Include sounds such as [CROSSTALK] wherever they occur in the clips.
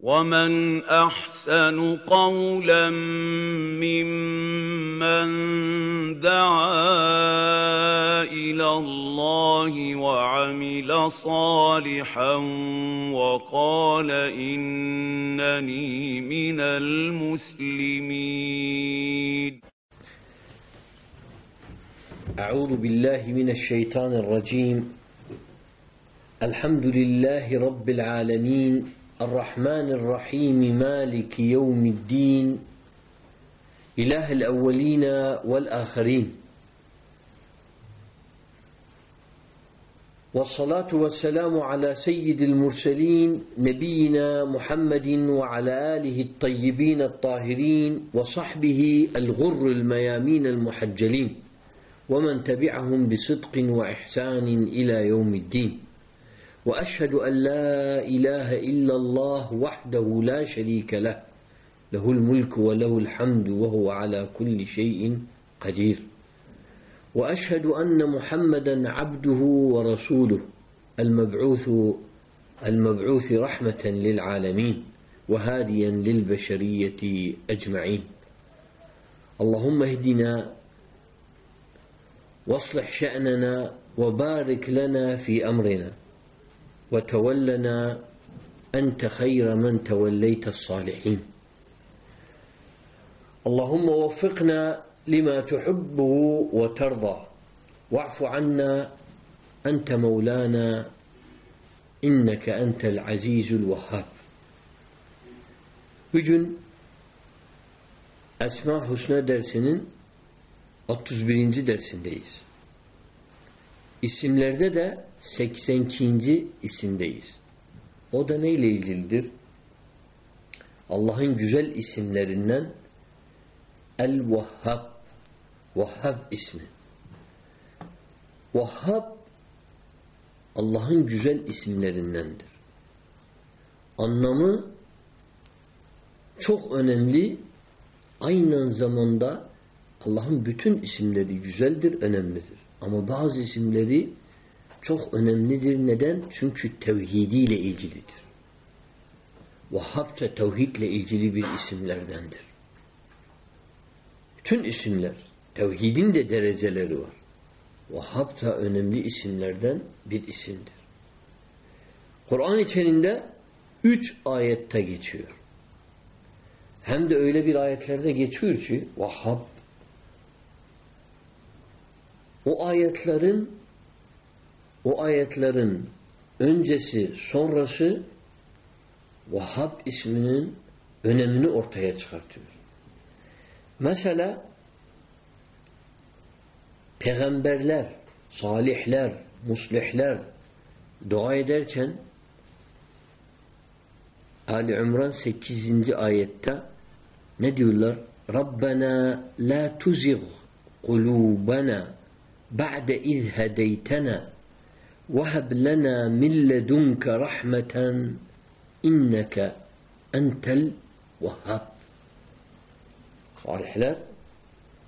ومن احسن قولا ممن دعا إلى الله وعمل صالحا وقال انني من المسلمين أعوذ بالله من الشيطان الرجيم. الحمد لله رب العالمين. الرحمن الرحيم مالك يوم الدين إله الأولين والآخرين. والصلاة والسلام على سيد المرسلين نبينا محمد وعلى آله الطيبين الطاهرين وصحبه الغر الميامين المحجلين ومن تبعهم بصدق وإحسان إلى يوم الدين. وأشهد أن لا إله إلا الله وحده لا شريك له. له الملك وله الحمد وهو على كل شيء قدير. وأشهد أن محمدا عبده ورسوله المبعوث المبعوث رحمة للعالمين وهاديا للبشرية أجمعين. اللهم اهدنا واصلح شأننا وبارك لنا في أمرنا. وتولنا أنت خير من توليت الصالحين اللهم وفقنا لما تحبه وترضى واعف عنا أنت مولانا إنك أنت العزيز الوهاب Bugün Esma Hüsna dersinin 31. dersindeyiz. İsimlerde de 82. isimdeyiz. O da neyle ilgilidir? Allah'ın güzel isimlerinden El-Vahhab Vahhab ismi. Vahhab Allah'ın güzel isimlerindendir. Anlamı çok önemli. Aynı zamanda Allah'ın bütün isimleri güzeldir, önemlidir. Ama bazı isimleri çok önemlidir. Neden? Çünkü tevhidiyle ilgilidir. Vahhab da tevhidle ilgili bir isimlerdendir. Bütün isimler, tevhidin de dereceleri var. Vahhab da önemli isimlerden bir isimdir. Kur'an içerisinde üç ayette geçiyor. Hem de öyle bir ayetlerde geçiyor ki Vahhab o ayetlerin o ayetlerin öncesi sonrası Vahhab isminin önemini ortaya çıkartıyor. Mesela peygamberler, salihler, muslihler dua ederken Ali İmran 8. ayette ne diyorlar? Rabbena la tuzigh kulubana ba'de iz hedeytena وَهَبْ لَنَا مِنْ لَدُنْكَ رَحْمَةً اِنَّكَ اَنْتَ الْوَهَّبِ Salihler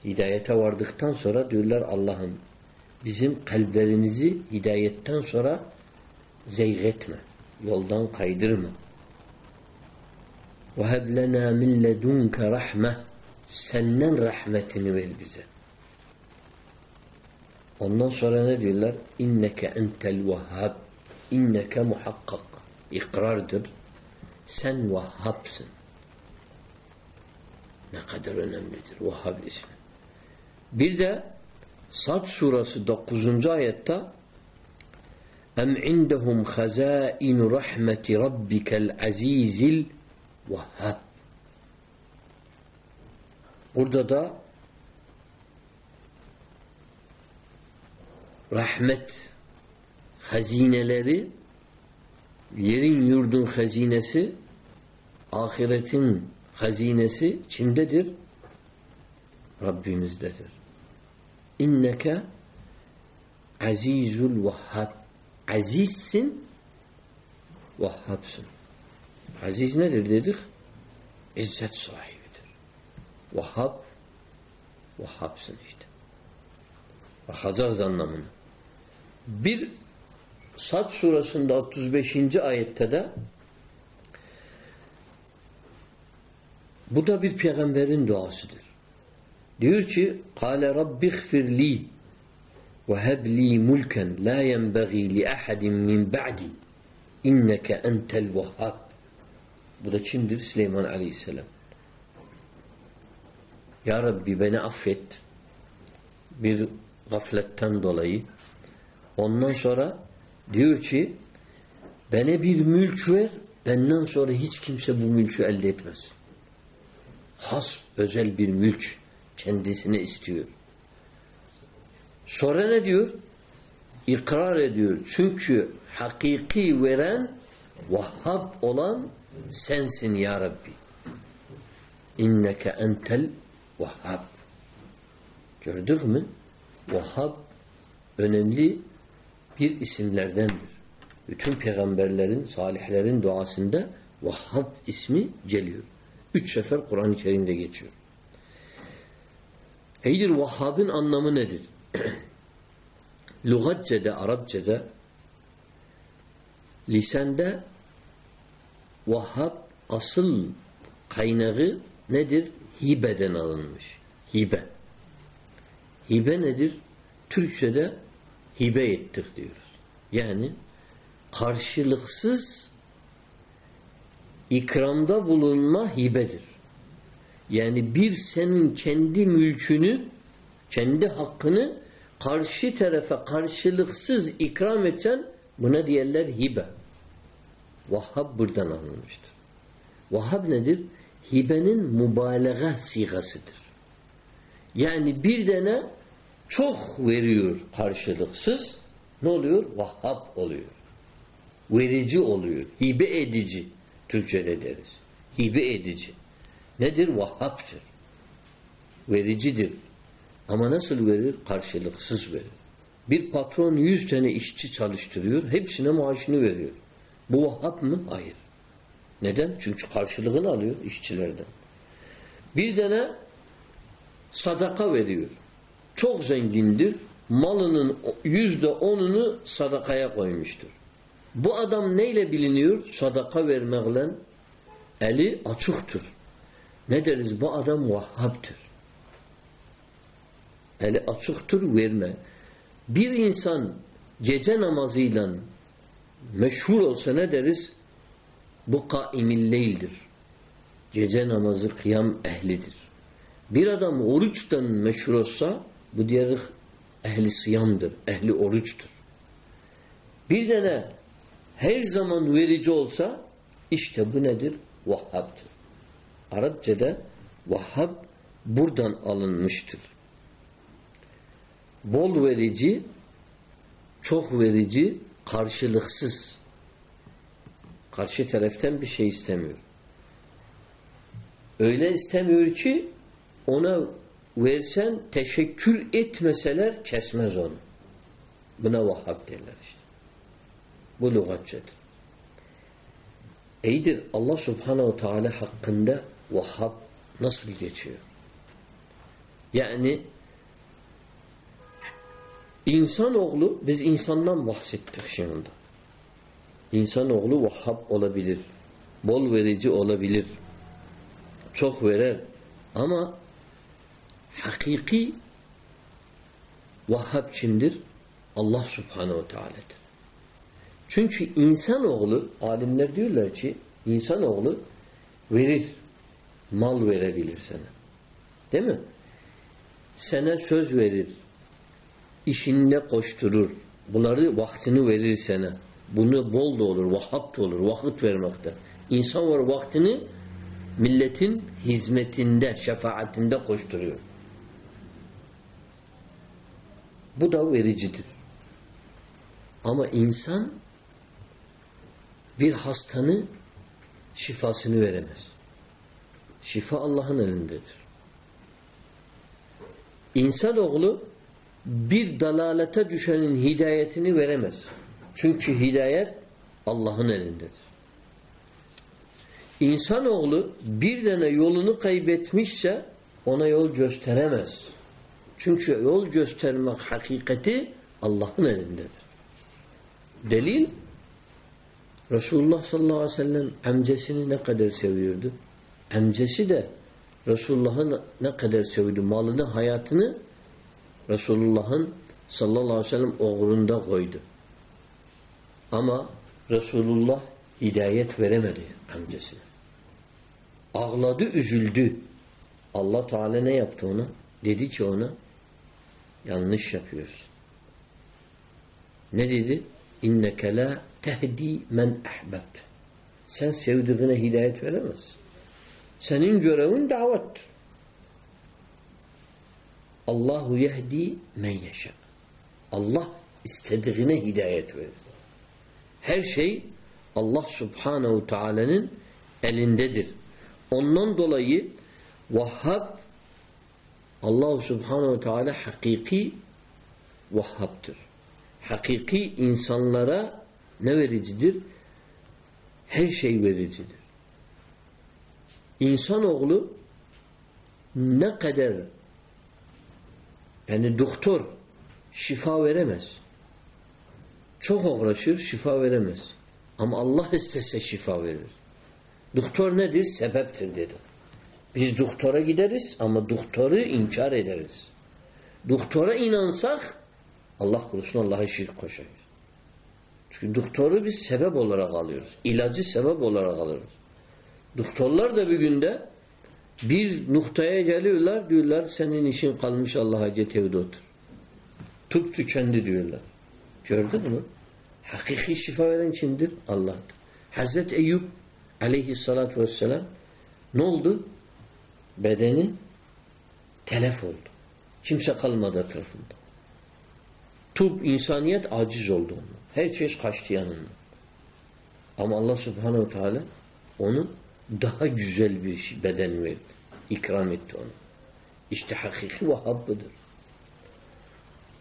hidayete vardıktan sonra diyorlar Allah'ım bizim kalplerimizi hidayetten sonra zeygetme. Yoldan kaydırma. وَهَبْ لَنَا مِنْ لَدُنْكَ رَحْمَةً Senden rahmetini ver bize. Ondan sonra ne diyorlar? İnneke entel vehhab. İnneke muhakkak. İkrardır. Sen vahhabsın. Ne kadar önemlidir Vahhab ismi. Bir de Sad surası 9. ayette Em indehum hazainu rahmeti rabbikel azizil vahhab. Burada da rahmet hazineleri yerin yurdun hazinesi ahiretin hazinesi kimdedir? Rabbimizdedir. İnneke azizul vahhab. Azizsin, vahhabsın. Aziz nedir dedik? İzzet sahibidir. Vahhab, vahhabsın işte. Bakacağız anlamını. Bir Saç suresinde 35. ayette de bu da bir peygamberin duasıdır. Diyor ki Kale Rabbigfir li ve heb li mulken la yenbeği li ahadin min ba'di inneke entel vehhab Bu da kimdir? Süleyman Aleyhisselam. Ya Rabbi beni affet bir gafletten dolayı Ondan sonra diyor ki bana bir mülk ver benden sonra hiç kimse bu mülkü elde etmez. Has özel bir mülk kendisine istiyor. Sonra ne diyor? İkrar ediyor. Çünkü hakiki veren Vahhab olan sensin ya Rabbi. İnneke entel Vahhab. Gördük mü? Vahhab önemli bir isimlerdendir. Bütün peygamberlerin, salihlerin duasında Vahhab ismi geliyor. Üç sefer Kur'an-ı Kerim'de geçiyor. Heydir Vahhab'ın anlamı nedir? [CLEARS THROAT] Lugatce'de, Arapça'da lisanda Vahhab asıl kaynağı nedir? Hibeden alınmış. Hibe. Hibe nedir? Türkçe'de hibe ettik diyoruz. Yani karşılıksız ikramda bulunma hibedir. Yani bir senin kendi mülkünü, kendi hakkını karşı tarafa karşılıksız ikram etsen buna diyorlar hibe. Vahhab buradan alınmıştır. Vahhab nedir? Hibenin mübalağa sigasıdır. Yani bir tane çok veriyor karşılıksız ne oluyor? Vahhab oluyor. Verici oluyor. Hibe edici. Türkçe'de deriz. Hibe edici. Nedir? Vahhaptır. Vericidir. Ama nasıl verir? Karşılıksız verir. Bir patron yüz tane işçi çalıştırıyor. Hepsine maaşını veriyor. Bu vahhab mı? Hayır. Neden? Çünkü karşılığını alıyor işçilerden. Bir tane sadaka veriyor. Çok zengindir. Malının yüzde onunu sadakaya koymuştur. Bu adam neyle biliniyor? Sadaka vermekle eli açıktır. Ne deriz? Bu adam vahhabtır. Eli açıktır verme. Bir insan gece namazıyla meşhur olsa ne deriz? Bu kaimil leyldir. Gece namazı kıyam ehlidir. Bir adam oruçtan meşhur olsa bu diğer ehli sıyamdır. Ehli oruçtur. Bir tane her zaman verici olsa işte bu nedir? Vahhab'tır. Arapçada Vahhab buradan alınmıştır. Bol verici, çok verici, karşılıksız. Karşı taraftan bir şey istemiyor. Öyle istemiyor ki ona versen teşekkür etmeseler kesmez onu. Buna Vahhab derler işte. Bu lügatçadır. İyidir Allah subhanehu teala hakkında Vahhab nasıl geçiyor? Yani insanoğlu biz insandan bahsettik şimdi. İnsanoğlu Vahhab olabilir. Bol verici olabilir. Çok verer. Ama hakiki Vahhab kimdir? Allah subhanehu teala'dır. Çünkü insanoğlu, alimler diyorlar ki insanoğlu verir. Mal verebilir sana. Değil mi? Sana söz verir. İşinde koşturur. Bunları vaktini verir sana. Bunu bol da olur, vahap da olur, vakit vermekte. İnsan var vaktini milletin hizmetinde, şefaatinde koşturuyor. Bu da vericidir. Ama insan bir hastanın şifasını veremez. Şifa Allah'ın elindedir. İnsanoğlu bir dalalete düşenin hidayetini veremez. Çünkü hidayet Allah'ın elindedir. İnsanoğlu bir tane yolunu kaybetmişse ona yol gösteremez. Çünkü yol göstermek hakikati Allah'ın elindedir. Delil Resulullah sallallahu aleyhi ve sellem amcasını ne kadar seviyordu? Amcası da Resulullah'ın ne kadar sevdi malını, hayatını Resulullah'ın sallallahu aleyhi ve sellem uğrunda koydu. Ama Resulullah hidayet veremedi amcasına. Ağladı, üzüldü. Allah Teala ne yaptı ona? Dedi ki ona yanlış yapıyorsun. Ne dedi? İnneke la tehdi men ahbebt. Sen sevdiğine hidayet veremezsin. Senin görevin davettir. Allahu yehdi men yeşe. Allah istediğine hidayet verir. Her şey Allah subhanehu teala'nın elindedir. Ondan dolayı Vahhab Allah subhanehu teala hakiki Vahhab'tır. Hakiki insanlara ne vericidir? Her şey vericidir. İnsanoğlu ne kadar yani doktor şifa veremez. Çok uğraşır şifa veremez. Ama Allah istese şifa verir. Doktor nedir? Sebeptir dedi. Biz doktora gideriz ama doktoru inkar ederiz. Doktora inansak Allah korusun Allah'a şirk koşarız. Çünkü doktoru biz sebep olarak alıyoruz. İlacı sebep olarak alıyoruz. Doktorlar da bir günde bir noktaya geliyorlar diyorlar senin işin kalmış Allah'a git evde otur. Tıp tükendi diyorlar. Gördün mü? Hakiki şifa veren kimdir? Allah'tır. Hazreti Eyüp aleyhissalatü vesselam ne oldu? Bedeni telef oldu. Kimse kalmadı etrafında. Tıp, insaniyet aciz oldu ondan. Her şey kaçtı yanından. Ama Allah subhanehu teala onu daha güzel bir şey, beden verdi. İkram etti onu. İşte hakiki Vahhab'ıdır.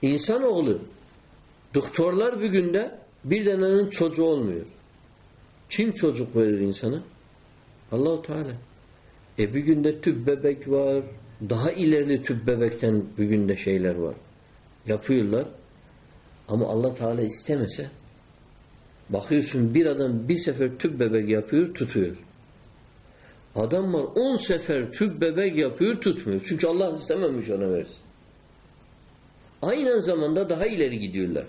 İnsanoğlu doktorlar bir günde bir denenin çocuğu olmuyor. Kim çocuk verir insana? Allahu Teala. E bir günde tüp bebek var. Daha ilerli tüp bebekten bir günde şeyler var. Yapıyorlar. Ama Allah Teala istemese bakıyorsun bir adam bir sefer tüp bebek yapıyor, tutuyor. Adam var on sefer tüp bebek yapıyor, tutmuyor. Çünkü Allah istememiş ona versin. Aynı zamanda daha ileri gidiyorlar.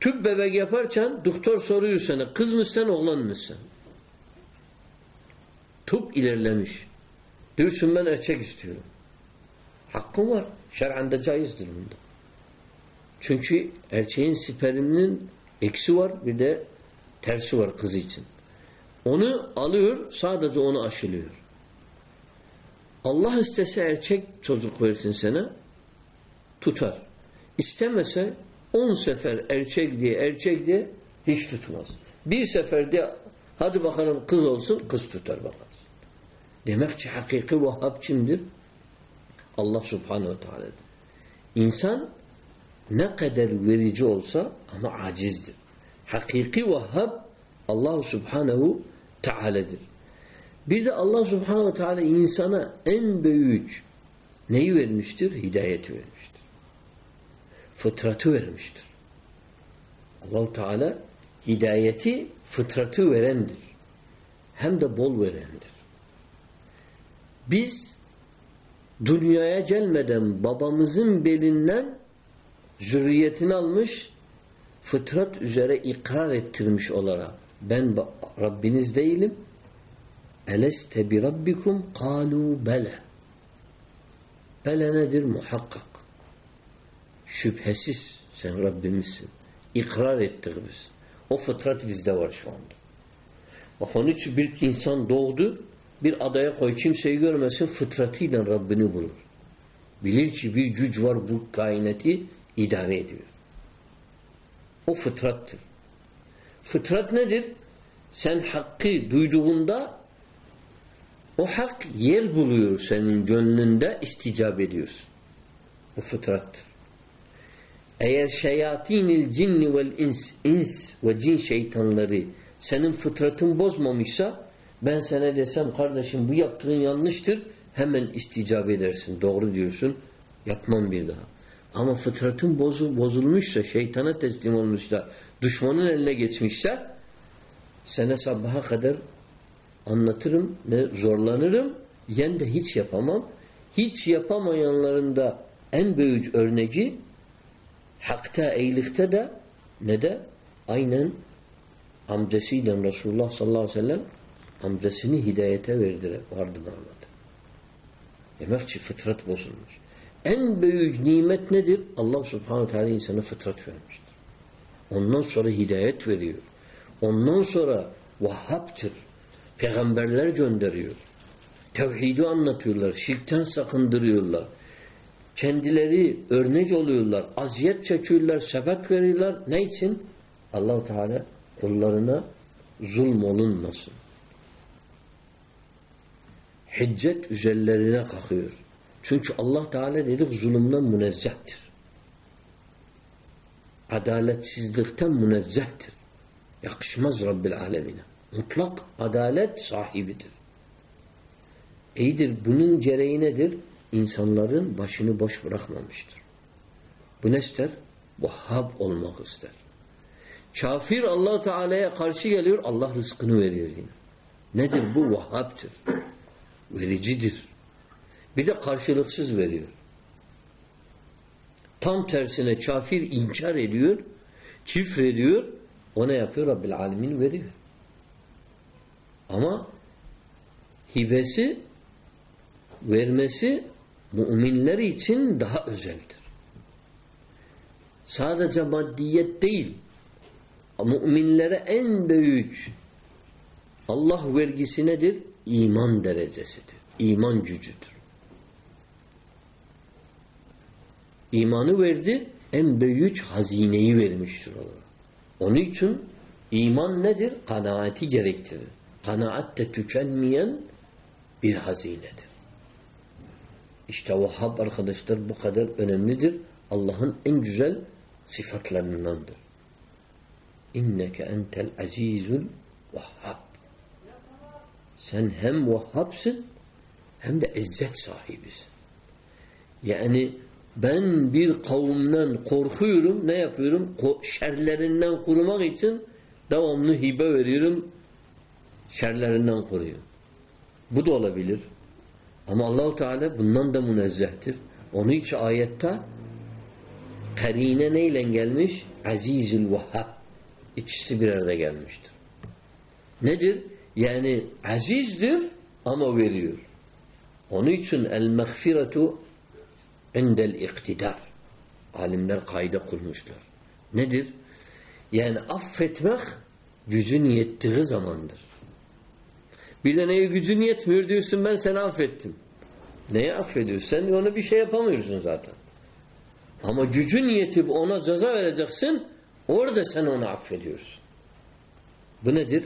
Tüp bebek yaparken doktor soruyor sana kız mısın oğlan mısın? Tıp ilerlemiş. Diyorsun ben erkek istiyorum. Hakkım var. Şer'anda caizdir bunda. Çünkü erkeğin sperminin eksi var bir de tersi var kız için. Onu alıyor sadece onu aşılıyor. Allah istese erkek çocuk versin sana tutar. İstemese on sefer erkek diye erkek diye hiç tutmaz. Bir seferde hadi bakalım kız olsun kız tutar bakarsın. Demek ki hakiki Vahhab kimdir? Allah subhanehu ve teala'dır. İnsan ne kadar verici olsa ama acizdir. Hakiki Vahhab Allah subhanehu teala'dır. Bir de Allah subhanehu ve teala insana en büyük neyi vermiştir? Hidayeti vermiştir. Fıtratı vermiştir. Allahu Teala hidayeti fıtratı verendir. Hem de bol verendir. Biz dünyaya gelmeden babamızın belinden zürriyetini almış fıtrat üzere ikrar ettirmiş olarak ben Rabbiniz değilim. Eleste bi rabbikum kalu bele. Bele nedir? Muhakkak. Şüphesiz sen Rabbimizsin. İkrar ettik biz. O fıtrat bizde var şu anda. Bak onun için bir insan doğdu bir adaya koy kimseyi görmesin fıtratıyla Rabbini bulur. Bilir ki bir güç var bu kainatı idare ediyor. O fıtrattır. Fıtrat nedir? Sen hakkı duyduğunda o hak yer buluyor senin gönlünde isticap ediyorsun. Bu fıtrattır. Eğer şeyatinil cinni vel ins, ins ve cin şeytanları senin fıtratın bozmamışsa ben sana desem kardeşim bu yaptığın yanlıştır hemen isticap edersin. Doğru diyorsun. Yapmam bir daha. Ama fıtratın bozu, bozulmuşsa, şeytana teslim olmuşsa, düşmanın eline geçmişse sana sabaha kadar anlatırım, ne zorlanırım, yen de hiç yapamam. Hiç yapamayanların da en büyük örneği hakta, iyilikte de ne de aynen amcasıyla Resulullah sallallahu aleyhi ve sellem amcasını hidayete verdiler. Vardı Mehmet. Demek ki fıtrat bozulmuş. En büyük nimet nedir? Allah subhanahu teala insana fıtrat vermiştir. Ondan sonra hidayet veriyor. Ondan sonra Vahhab'tır. Peygamberler gönderiyor. Tevhidi anlatıyorlar. Şirkten sakındırıyorlar. Kendileri örnek oluyorlar. Aziyet çekiyorlar. Sebep veriyorlar. Ne için? Allahu Teala kullarına zulm olunmasın. Hiccet üzerlerine kalkıyor. Çünkü Allah Teala dedik zulümden münezzehtir. Adaletsizlikten münezzehtir. Yakışmaz Rabbil Alemine. Mutlak adalet sahibidir. İyidir. Bunun gereği nedir? İnsanların başını boş bırakmamıştır. Bu ne ister? Vahhab olmak ister. Kafir allah Teala'ya karşı geliyor, Allah rızkını veriyor yine. Nedir bu? Vahhab'tır. Vericidir. Bir de karşılıksız veriyor. Tam tersine kafir inkar ediyor, çifr ediyor, o ne yapıyor? Rabbil Alemin veriyor. Ama hibesi vermesi müminler için daha özeldir. Sadece maddiyet değil. Müminlere en büyük Allah vergisi nedir? İman derecesidir. İman gücüdür. İmanı verdi, en büyük hazineyi vermiştir onlara. Onun için iman nedir? Kanaati gerektirir. Kanaat de tükenmeyen bir hazinedir. İşte Vahhab arkadaşlar bu kadar önemlidir. Allah'ın en güzel sıfatlarındandır. İnneke entel azizul vahhab. Sen hem vahhabsın hem de izzet sahibisin. Yani ben bir kavimden korkuyorum. Ne yapıyorum? Şerlerinden korumak için devamlı hibe veriyorum. Şerlerinden koruyorum. Bu da olabilir. Ama Allahu Teala bundan da münezzehtir. Onun için ayette karine neyle gelmiş? Azizül Vahhab. İkisi bir arada gelmiştir. Nedir? Yani azizdir ama veriyor. Onun için el mağfiretu indel iktidar. Alimler kayda kurmuşlar. Nedir? Yani affetmek gücün yettiği zamandır. Bir de neye gücün yetmiyor diyorsun ben seni affettim. Neye affediyorsun? Sen ona bir şey yapamıyorsun zaten. Ama gücün yetip ona ceza vereceksin orada sen onu affediyorsun. Bu nedir?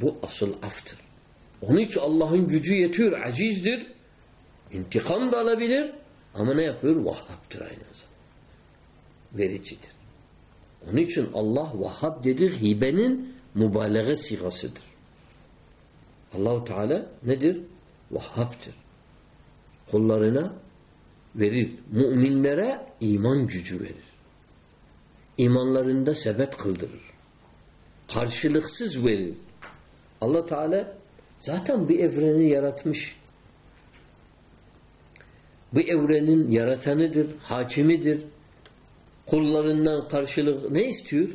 Bu asıl aftır. Onun için Allah'ın gücü yetiyor, azizdir. İntikam da alabilir ama ne yapıyor? Vahhab'tır aynı zamanda. Vericidir. Onun için Allah Vahhab dedi hibenin mübalağa sigasıdır. Allahu Teala nedir? Vahhab'tır. Kullarına verir. Müminlere iman gücü verir. İmanlarında sebet kıldırır. Karşılıksız verir. Allah Teala zaten bir evreni yaratmış. Bu evrenin yaratanıdır, hakimidir. Kullarından karşılık ne istiyor?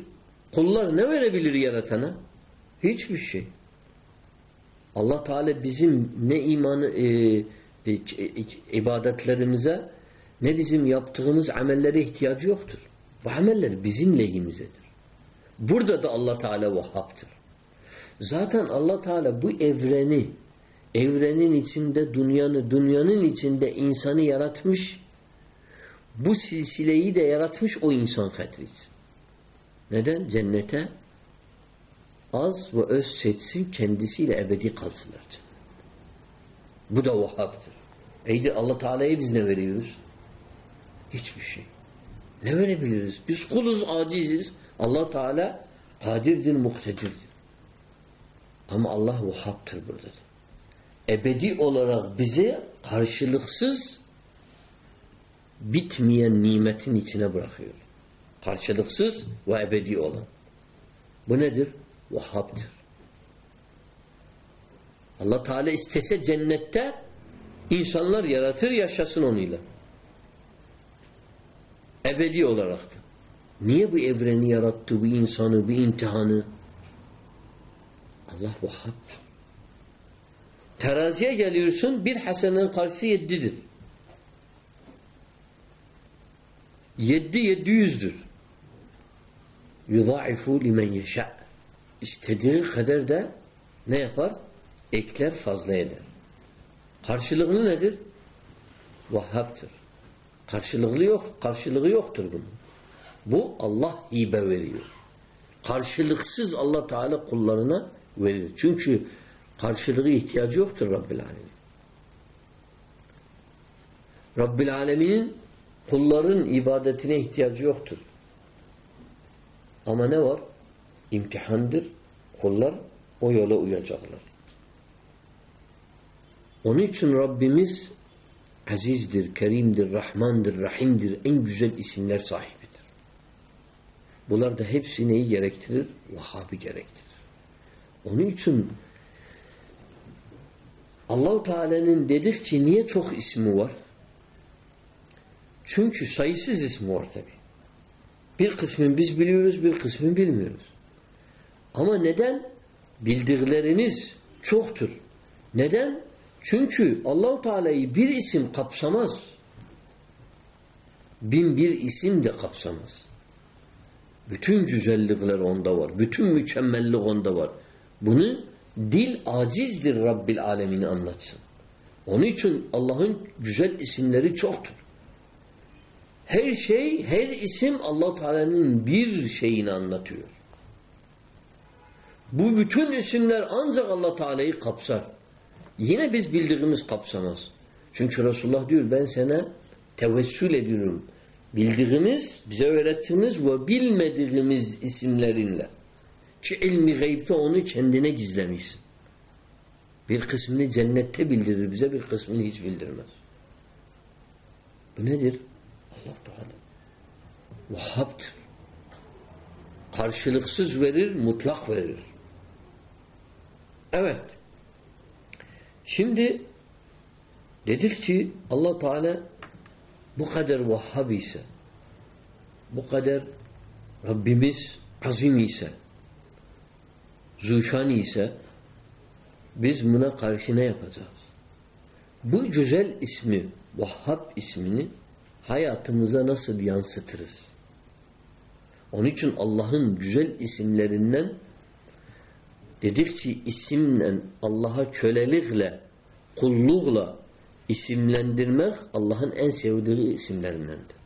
Kullar ne verebilir yaratana? Hiçbir şey. Allah Teala bizim ne imanı e, e, e, ibadetlerimize ne bizim yaptığımız amellere ihtiyacı yoktur. Bu ameller bizim lehimizedir. Burada da Allah Teala Vahhab'tır. Zaten Allah Teala bu evreni evrenin içinde dünyanı, dünyanın içinde insanı yaratmış. Bu silsileyi de yaratmış o insan hatırı Neden? Cennete az ve öz seçsin kendisiyle ebedi kalsınlar. Bu da Vahhab'tır. Eydi Allah Teala'ya biz ne veriyoruz? Hiçbir şey. Ne verebiliriz? Biz kuluz, aciziz. Allah Teala kadirdir, muhtedirdir. Ama Allah Vahhab'tır burada. Ebedi olarak bizi karşılıksız bitmeyen nimetin içine bırakıyor. Karşılıksız ve ebedi olan. Bu nedir? Vahhab'tır. Allah Teala istese cennette insanlar yaratır yaşasın onunla. Ebedi olarak da. Niye bu evreni yarattı, bu insanı, bu imtihanı? Allah Vahhab. Teraziye geliyorsun, bir hasenenin karşısı yeddidir. Yedi yedi yüzdür. Yudaifu limen yeşâ. İstediği kadar da ne yapar? Ekler fazla eder. Karşılıklı nedir? Vahhab'tır. Karşılıklı yok, karşılığı yoktur bunun. Bu Allah hibe veriyor. Karşılıksız Allah Teala kullarına verir. Çünkü karşılığı ihtiyacı yoktur Rabbil Alemin. Rabbil Alemin'in kulların ibadetine ihtiyacı yoktur. Ama ne var? İmtihandır. Kullar o yola uyacaklar. Onun için Rabbimiz azizdir, kerimdir, rahmandır, rahimdir, en güzel isimler sahibidir. Bunlar da hepsi neyi gerektirir? Vahhabi gerektirir. Onun için Allahu Teala'nın dedikçe niye çok ismi var? Çünkü sayısız ismi var tabi. Bir kısmını biz biliyoruz, bir kısmını bilmiyoruz. Ama neden? Bildikleriniz çoktur. Neden? Çünkü Allahu Teala'yı bir isim kapsamaz. Bin bir isim de kapsamaz. Bütün güzellikler onda var. Bütün mükemmellik onda var. Bunu dil acizdir Rabbil Alemini anlatsın. Onun için Allah'ın güzel isimleri çoktur. Her şey, her isim allah Teala'nın bir şeyini anlatıyor. Bu bütün isimler ancak allah Teala'yı kapsar. Yine biz bildiğimiz kapsamaz. Çünkü Resulullah diyor ben sana tevessül ediyorum. Bildiğimiz, bize öğrettiğimiz ve bilmediğimiz isimlerinle. Ki ilmi gaybte onu kendine gizlemişsin. Bir kısmını cennette bildirir bize, bir kısmını hiç bildirmez. Bu nedir? Allah Teala. Vahhab'tır. Karşılıksız verir, mutlak verir. Evet. Şimdi dedik ki Allah Teala bu kadar Vahhab ise bu kadar Rabbimiz azim ise zuşan ise biz buna karşı ne yapacağız? Bu güzel ismi Vahhab ismini hayatımıza nasıl yansıtırız? Onun için Allah'ın güzel isimlerinden dedikçe isimle Allah'a kölelikle kullukla isimlendirmek Allah'ın en sevdiği isimlerindendir.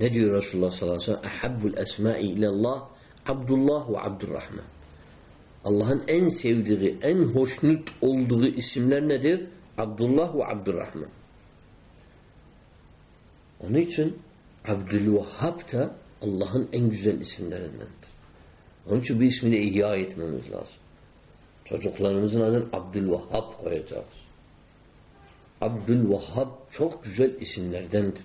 Ne diyor Resulullah sallallahu aleyhi ve sellem? Ehabbul esma'i ilallah Abdullah ve Abdurrahman. Allah'ın en sevdiği, en hoşnut olduğu isimler nedir? Abdullah ve Abdurrahman. Onun için Abdülvahhab da Allah'ın en güzel isimlerindendir. Onun için bu ismini ihya etmemiz lazım. Çocuklarımızın adını Abdülvahhab koyacağız. Abdülvahhab çok güzel isimlerdendir.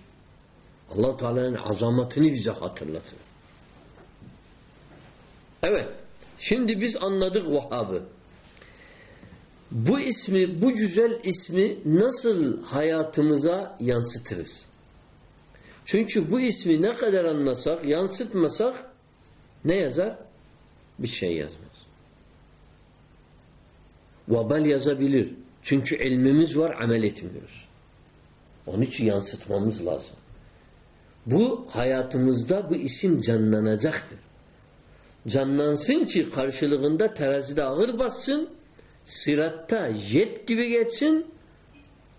allah Teala'nın azametini bize hatırlatır. Evet. Şimdi biz anladık Vahhab'ı. Bu ismi, bu güzel ismi nasıl hayatımıza yansıtırız? Çünkü bu ismi ne kadar anlasak, yansıtmasak ne yazar? Bir şey yazmaz. Vabal yazabilir. Çünkü ilmimiz var, amel etmiyoruz. Onun için yansıtmamız lazım. Bu hayatımızda bu isim canlanacaktır. Canlansın ki karşılığında terazide ağır bassın, siratta jet gibi geçsin,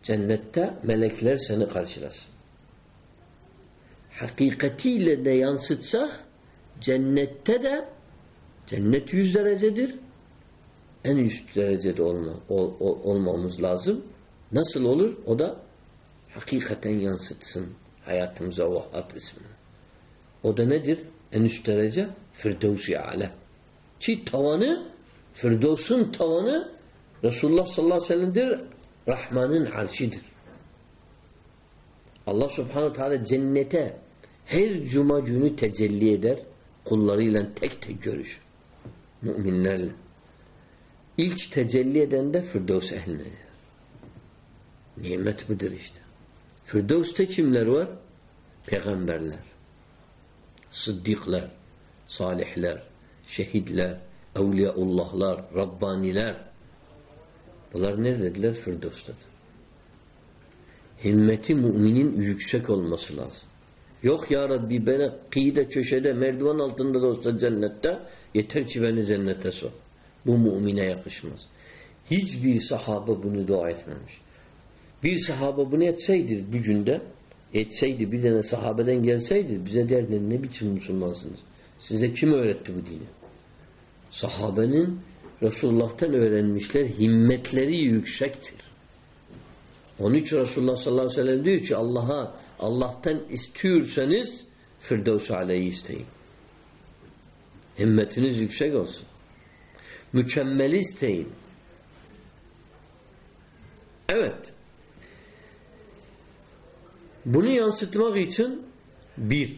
cennette melekler seni karşılasın. Hakikatiyle de yansıtsak cennette de cennet yüz derecedir, en üst derecede olma, ol, ol, olmamız lazım. Nasıl olur? O da hakikaten yansıtsın hayatımıza Vahhab ismini. O da nedir? En üst derece Firdevs-i Ala. Ki tavanı Firdevs'ün tavanı Resulullah sallallahu aleyhi ve sellem'dir. Rahman'ın arşidir. Allah subhanahu teala cennete her cuma günü tecelli eder. Kullarıyla tek tek görüşür. Müminlerle. İlk tecelli eden de Firdevs ehline. Nimet budur işte. Firdevs'te kimler var? Peygamberler, sıddıklar, salihler, şehitler, evliyaullahlar, Rabbaniler. Bunlar nerededirler? Firdevs'tedir. Himmeti müminin yüksek olması lazım. Yok ya Rabbi bana kıyıda köşede merdiven altında da olsa cennette yeter ki beni cennete sok. Bu mümine yakışmaz. Hiçbir sahabe bunu dua etmemiş. Bir sahabe bunu etseydi bir günde etseydi bir tane sahabeden gelseydi bize derler ne biçim Müslümansınız? Size kim öğretti bu dini? Sahabenin Resulullah'tan öğrenmişler himmetleri yüksektir. Onun için Resulullah sallallahu aleyhi ve sellem diyor ki Allah'a Allah'tan istiyorsanız Firdevs aleyhi isteyin. Himmetiniz yüksek olsun. Mükemmeli isteyin. Evet. Bunu yansıtmak için bir,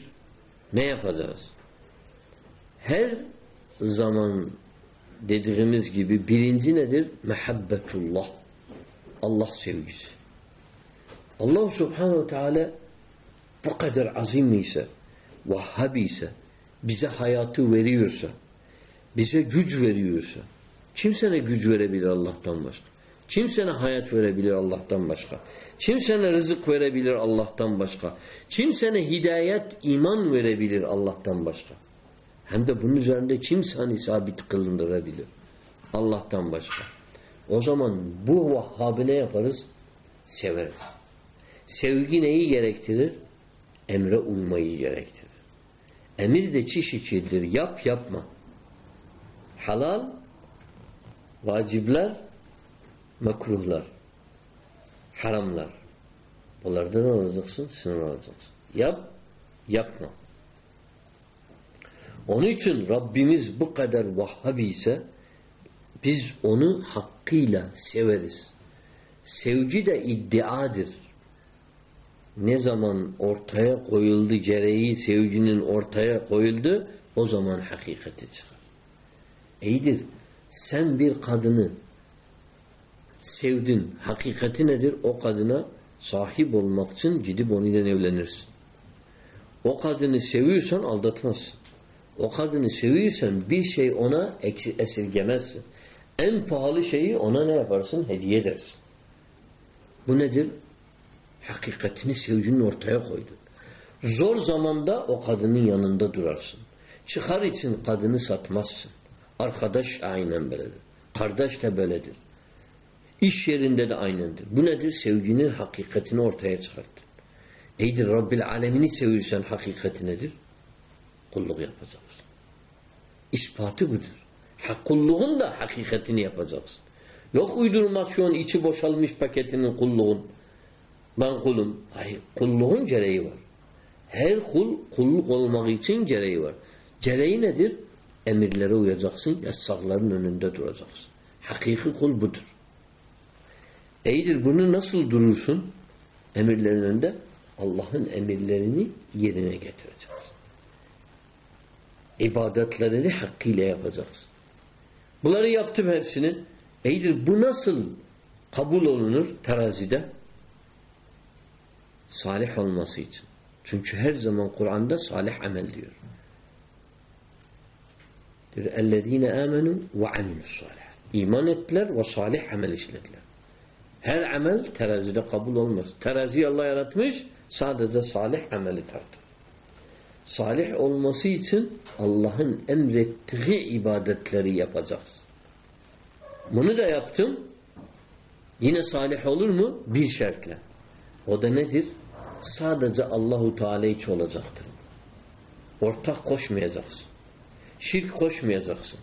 ne yapacağız? Her zaman dediğimiz gibi birinci nedir? Mehabbetullah. Allah sevgisi. Allah subhanehu teala bu kadar azim ise, vahhab ise, bize hayatı veriyorsa, bize güç veriyorsa, kim sana güç verebilir Allah'tan başka? Kim sana hayat verebilir Allah'tan başka? Kim sana rızık verebilir Allah'tan başka? Kim sana hidayet, iman verebilir Allah'tan başka? Hem de bunun üzerinde kim seni sabit kılındırabilir? Allah'tan başka. O zaman bu Vahhabı ne yaparız? Severiz. Sevgi neyi gerektirir? Emre uymayı gerektirir. Emir de çeşitlidir. Yap yapma. Halal, vacibler, mekruhlar, haramlar. Bunlarda ne olacaksın? Sınır olacaksın. Yap, yapma. Onun için Rabbimiz bu kadar vahhabi ise biz onu hakkıyla severiz. Sevgi de iddiadır. Ne zaman ortaya koyuldu gereği sevginin ortaya koyuldu o zaman hakikati çıkar. İyidir. Sen bir kadını sevdin. Hakikati nedir? O kadına sahip olmak için gidip onunla evlenirsin. O kadını seviyorsan aldatmazsın. O kadını seviyorsan bir şey ona esirgemezsin. En pahalı şeyi ona ne yaparsın? Hediye edersin. Bu nedir? Hakikatini sevginin ortaya koydun. Zor zamanda o kadının yanında durarsın. Çıkar için kadını satmazsın. Arkadaş da aynen böyledir. Kardeş de böyledir. İş yerinde de aynendir. Bu nedir? Sevginin hakikatini ortaya çıkarttın. Eydir Rabbil alemini seviyorsan hakikati nedir? Kulluk yapacaksın. İspatı budur. Kulluğun da hakikatini yapacaksın. Yok uydurmasyon içi boşalmış paketinin kulluğun. Ben kulum. Hayır. Kulluğun gereği var. Her kul kulluk olmak için gereği var. Gereği nedir? Emirlere uyacaksın. Yasakların önünde duracaksın. Hakiki kul budur. İyidir bunu nasıl durursun? Emirlerin önünde Allah'ın emirlerini yerine getireceksin ibadetlerini hakkıyla yapacaksın. Bunları yaptım hepsini. E İyidir bu nasıl kabul olunur terazide? Salih olması için. Çünkü her zaman Kur'an'da salih amel diyor. Diyor ellezine amenu ve aminussalih. İman ettiler ve salih amel işlediler. Her amel terazide kabul olmaz. Teraziyi Allah yaratmış sadece salih ameli tartır. Salih olması için Allah'ın emrettiği ibadetleri yapacaksın. Bunu da yaptım. Yine salih olur mu? Bir şartla. O da nedir? Sadece Allahu Teala için olacaktır. Ortak koşmayacaksın. Şirk koşmayacaksın.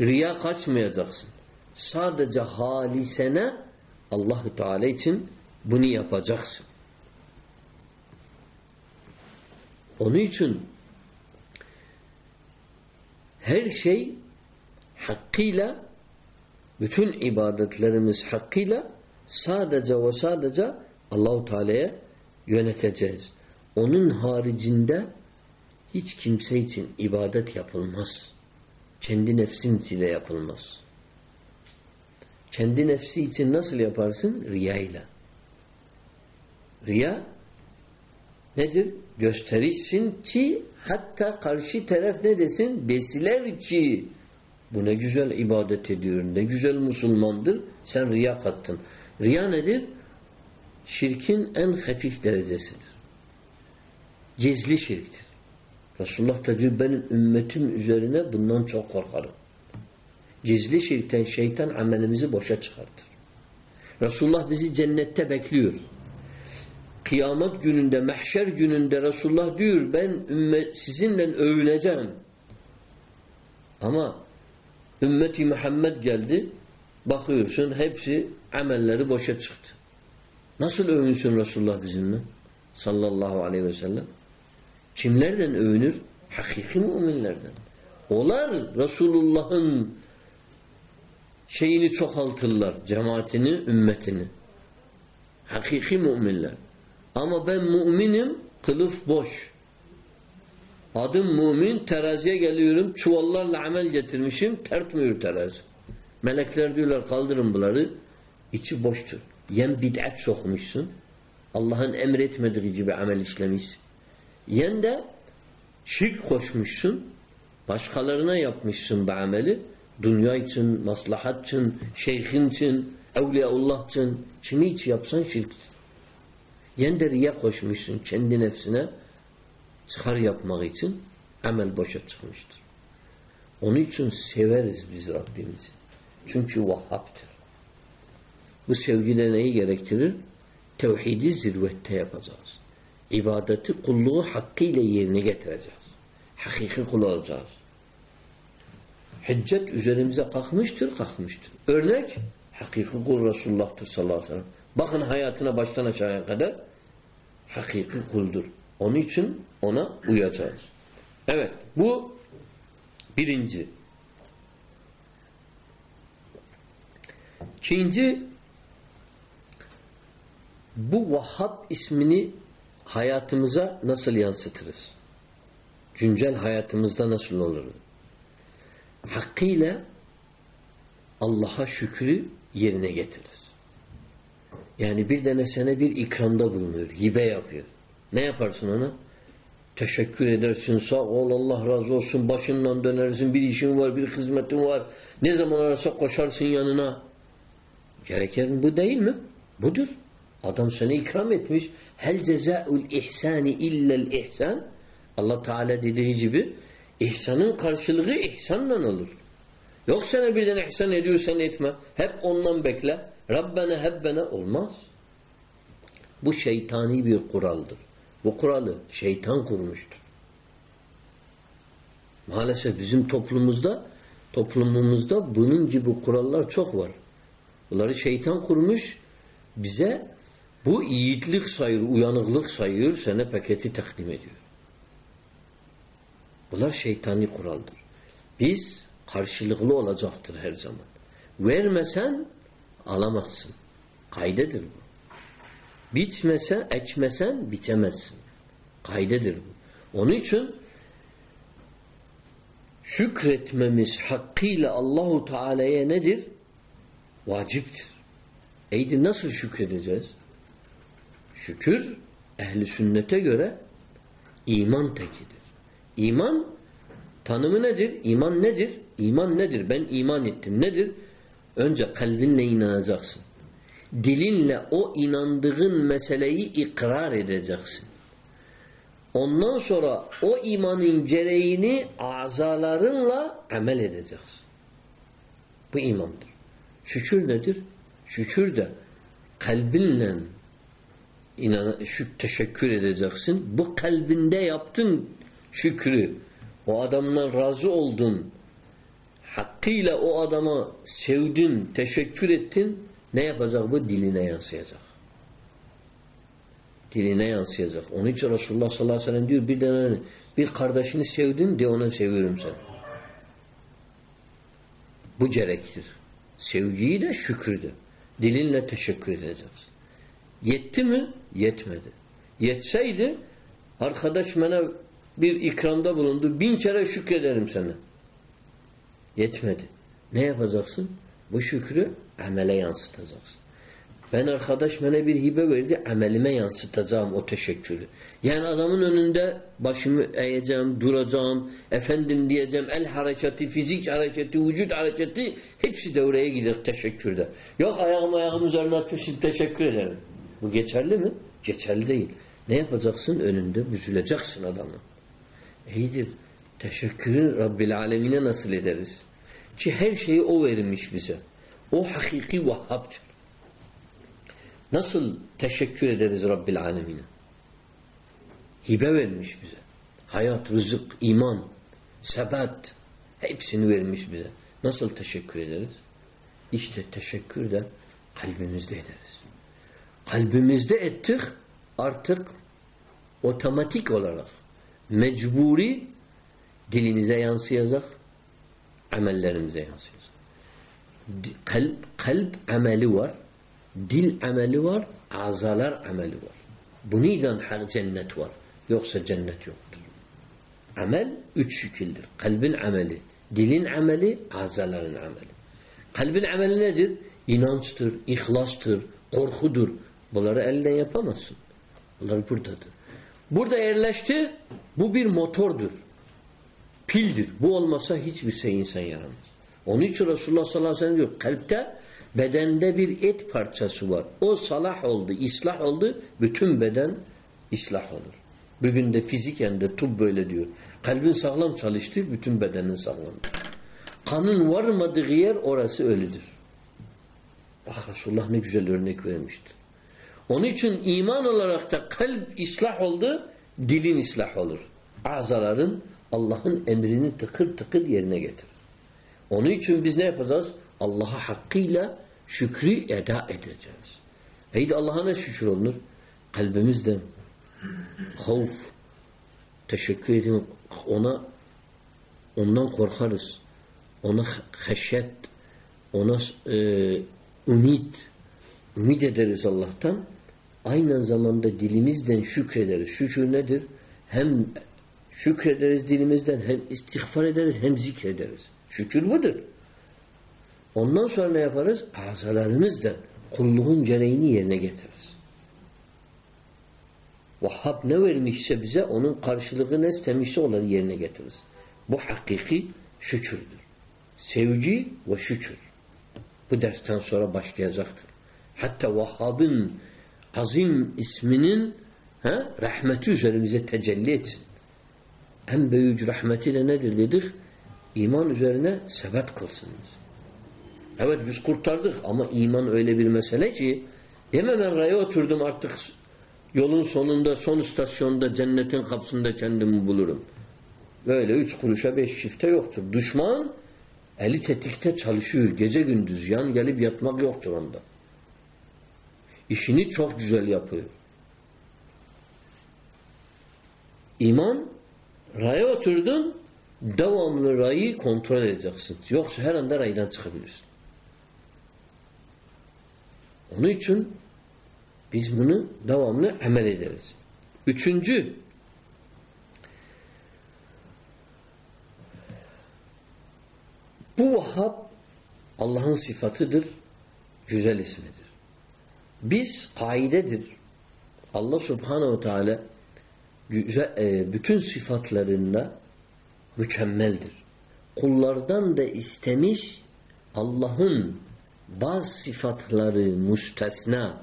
Riya kaçmayacaksın. Sadece halisene Allahu Teala için bunu yapacaksın. Onun için her şey hakkıyla bütün ibadetlerimiz hakkıyla sadece ve sadece Allahu Teala'ya yöneteceğiz. Onun haricinde hiç kimse için ibadet yapılmaz. Kendi nefsin ile yapılmaz. Kendi nefsi için nasıl yaparsın? Riya ile. Riya nedir? Gösterişsin ki hatta karşı taraf ne desin? Desiler ki bu ne güzel ibadet ediyor, ne güzel Müslümandır. Sen riya kattın. Riya nedir? Şirkin en hafif derecesidir. Gizli şirktir. Resulullah da diyor benim ümmetim üzerine bundan çok korkarım. Gizli şirkten şeytan amelimizi boşa çıkartır. Resulullah bizi cennette bekliyor. Kıyamet gününde, mahşer gününde Resulullah diyor ben ümmet, sizinle övüneceğim. Ama ümmeti Muhammed geldi bakıyorsun hepsi amelleri boşa çıktı. Nasıl övünsün Resulullah bizimle? Sallallahu aleyhi ve sellem. Kimlerden övünür? Hakiki müminlerden. Olar Resulullah'ın şeyini çoğaltırlar. Cemaatini, ümmetini. Hakiki müminler. Ama ben müminim, kılıf boş. Adım mümin, teraziye geliyorum, çuvallarla amel getirmişim, tertmiyor terazi. Melekler diyorlar kaldırın bunları, içi boştur. Yen bid'at sokmuşsun, Allah'ın emretmediği gibi amel işlemişsin. Yen de şirk koşmuşsun, başkalarına yapmışsın bu ameli, dünya için, maslahat için, şeyhin için, evliyaullah için, kimi için yapsan şirktir. Yen de riya koşmuşsun kendi nefsine, çıkar yapmak için amel boşa çıkmıştır. Onun için severiz biz Rabbimizi. Çünkü Vahhab'tır. Bu sevgide neyi gerektirir? Tevhidi zirvette yapacağız. İbadeti kulluğu hakkıyla yerine getireceğiz. Hakiki kul olacağız. Hicret üzerimize kalkmıştır, kalkmıştır. Örnek, hakiki kul Resulullah'tır sallallahu aleyhi ve sellem. Bakın hayatına baştan aşağıya kadar hakiki kuldur. Onun için ona uyacağız. Evet, bu birinci. İkinci, bu Vahhab ismini hayatımıza nasıl yansıtırız? Güncel hayatımızda nasıl olur? Hakkıyla Allah'a şükrü yerine getiririz. Yani bir tane sana bir ikramda bulunuyor, hibe yapıyor. Ne yaparsın ona? Teşekkür edersin, sağ ol, Allah razı olsun, başından dönersin, bir işin var, bir hizmetin var. Ne zaman arasa koşarsın yanına. Gereken bu değil mi? Budur. Adam sana ikram etmiş. Hel cezaul ihsani illel ihsan. Allah Teala dediği gibi ihsanın karşılığı ihsanla olur. Yok sana birden ihsan ediyorsan etme. Hep ondan bekle. Rabbena hebbena olmaz. Bu şeytani bir kuraldır. Bu kuralı şeytan kurmuştur. Maalesef bizim toplumumuzda toplumumuzda bunun gibi kurallar çok var. Bunları şeytan kurmuş bize bu yiğitlik sayıyor, uyanıklık sayıyor, sana paketi takdim ediyor. Bunlar şeytani kuraldır. Biz karşılıklı olacaktır her zaman. Vermesen alamazsın. Kaydedir bu. Biçmesen, ekmesen biçemezsin. Kaydedir bu. Onun için şükretmemiz hakkıyla Allahu Teala'ya nedir? Vaciptir. Eydi nasıl şükredeceğiz? Şükür ehli sünnete göre iman tekidir. İman tanımı nedir? İman nedir? İman nedir? Ben iman ettim. Nedir? Önce kalbinle inanacaksın. Dilinle o inandığın meseleyi ikrar edeceksin. Ondan sonra o imanın gereğini azalarınla amel edeceksin. Bu imandır. Şükür nedir? Şükür de kalbinle inan şük teşekkür edeceksin. Bu kalbinde yaptın şükrü. O adamdan razı oldun. Hakkıyla o adama sevdin, teşekkür ettin. Ne yapacak bu? Diline yansıyacak. Diline yansıyacak. Onun için Resulullah sallallahu aleyhi ve sellem diyor bir tane bir kardeşini sevdin de ona seviyorum seni. Bu gerektir. Sevgiyi de şükürdür. Dilinle teşekkür edeceksin. Yetti mi? Yetmedi. Yetseydi arkadaş bana bir ikramda bulundu. Bin kere şükrederim sana. Yetmedi. Ne yapacaksın? Bu şükrü amele yansıtacaksın. Ben arkadaş bana bir hibe verdi, amelime yansıtacağım o teşekkürü. Yani adamın önünde başımı eğeceğim, duracağım, efendim diyeceğim, el hareketi, fizik hareketi, vücut hareketi hepsi devreye gider teşekkürde. Yok ayağım ayağım üzerine atmışsın teşekkür ederim. Bu geçerli mi? Geçerli değil. Ne yapacaksın? Önünde büzüleceksin adamın. İyidir. Teşekkürü Rabbil Alemine nasıl ederiz? Ki her şeyi O vermiş bize. O hakiki Vahhab'tır. Nasıl teşekkür ederiz Rabbil Alemine? Hibe vermiş bize. Hayat, rızık, iman, sebat hepsini vermiş bize. Nasıl teşekkür ederiz? İşte teşekkür de kalbimizde ederiz. Kalbimizde ettik artık otomatik olarak mecburi dilimize yansıyacak, amellerimize yansıyacak. Kalp, kalp ameli var, dil ameli var, azalar ameli var. Buniden hak cennet var. Yoksa cennet yoktur. Amel üç şekildir. Kalbin ameli, dilin ameli, azaların ameli. Kalbin ameli nedir? İnançtır, ihlastır, korkudur. Bunları elden yapamazsın. Bunlar buradadır. Burada yerleşti, bu bir motordur. Pildir. Bu olmasa hiçbir şey insan yaramaz. Onun için Resulullah sallallahu aleyhi ve sellem diyor, kalpte bedende bir et parçası var. O salah oldu, islah oldu, bütün beden islah olur. Bugün de fiziken de tıp böyle diyor. Kalbin sağlam çalıştır, bütün bedenin sağlam. Kanın varmadığı yer orası ölüdür. Bak Resulullah ne güzel örnek vermiştir. Onun için iman olarak da kalp islah oldu, dilin islah olur. Azaların Allah'ın emrini tıkır tıkır yerine getirir. Onun için biz ne yapacağız? Allah'a hakkıyla şükrü eda edeceğiz. Haydi Allah'a ne şükür olunur? Kalbimizden havf, teşekkür edin ona ondan korkarız. Ona haşyet, ona e, ümit, ümit ederiz Allah'tan. Aynı zamanda dilimizden şükrederiz. Şükür nedir? Hem şükrederiz dilimizden hem istiğfar ederiz hem zikrederiz. Şükür budur. Ondan sonra ne yaparız? Azalarımızdan kulluğun gereğini yerine getiririz. Vahhab ne vermişse bize onun karşılığı ne istemişse onları yerine getiririz. Bu hakiki şükürdür. Sevgi ve şükür. Bu dersten sonra başlayacaktır. Hatta Vahhab'ın azim isminin he, rahmeti üzerimize tecelli etsin. En büyük rahmeti de nedir dedik? İman üzerine sebet kılsınız. Evet biz kurtardık ama iman öyle bir mesele ki deme ben raya oturdum artık yolun sonunda son istasyonda cennetin kapısında kendimi bulurum. Böyle üç kuruşa beş çifte yoktur. Düşman eli tetikte çalışıyor. Gece gündüz yan gelip yatmak yoktur onda. İşini çok güzel yapıyor. İman raya oturdun devamlı rayı kontrol edeceksin. Yoksa her anda raydan çıkabilirsin. Onun için biz bunu devamlı amel ederiz. Üçüncü bu Vahhab Allah'ın sıfatıdır, güzel ismidir. Biz kaidedir. Allah Subhanahu Teala güzel, e, bütün sıfatlarında mükemmeldir. Kullardan da istemiş Allah'ın bazı sıfatları müstesna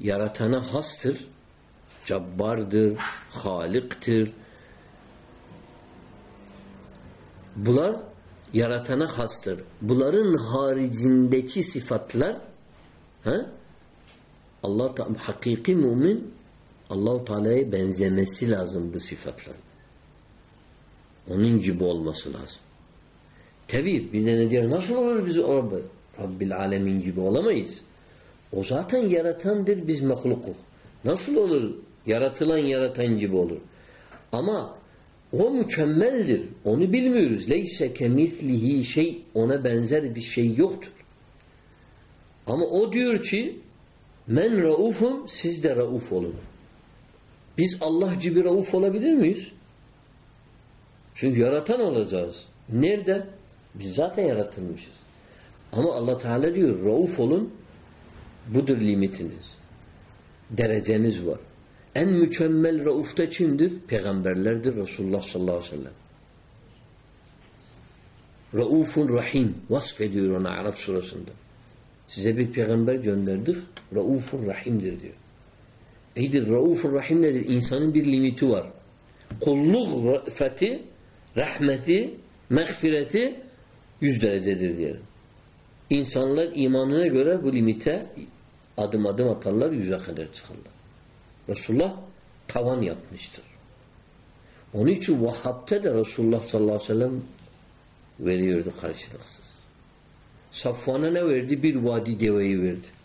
yaratana hastır. Cabbardır, haliktir. Bunlar yaratana hastır. Bunların haricindeki sıfatlar he? Allah hakiki mümin Allahu Teala'ya benzemesi lazım bu sıfatlar. Onun gibi olması lazım. Tabi bir de ne diyor? Nasıl olur biz Rabbi? Rabbil alemin gibi olamayız. O zaten yaratandır biz mahlukuk. Nasıl olur? Yaratılan yaratan gibi olur. Ama o mükemmeldir. Onu bilmiyoruz. Leyse kemitlihi şey ona benzer bir şey yoktur. Ama o diyor ki men raufum siz de rauf olun. Biz Allah gibi rauf olabilir miyiz? Çünkü yaratan olacağız. Nerede? Biz zaten yaratılmışız. Ama Allah Teala diyor rauf olun budur limitiniz. Dereceniz var. En mükemmel rauf da kimdir? Peygamberlerdir Resulullah sallallahu aleyhi ve sellem. Raufun Rahim vasfediyor ona Arap surasında. Size bir peygamber gönderdik. Raufun Rahim'dir diyor. İyidir Raufun Rahim nedir? İnsanın bir limiti var. Kulluk fethi, rahmeti, mağfireti yüz derecedir diyelim. İnsanlar imanına göre bu limite adım adım atarlar, yüze kadar çıkarlar. Resulullah tavan yapmıştır. Onun için Vahhab'te de Resulullah sallallahu aleyhi ve sellem veriyordu karşılıksız. Safvan'a ne verdi? Bir vadi deveyi verdi.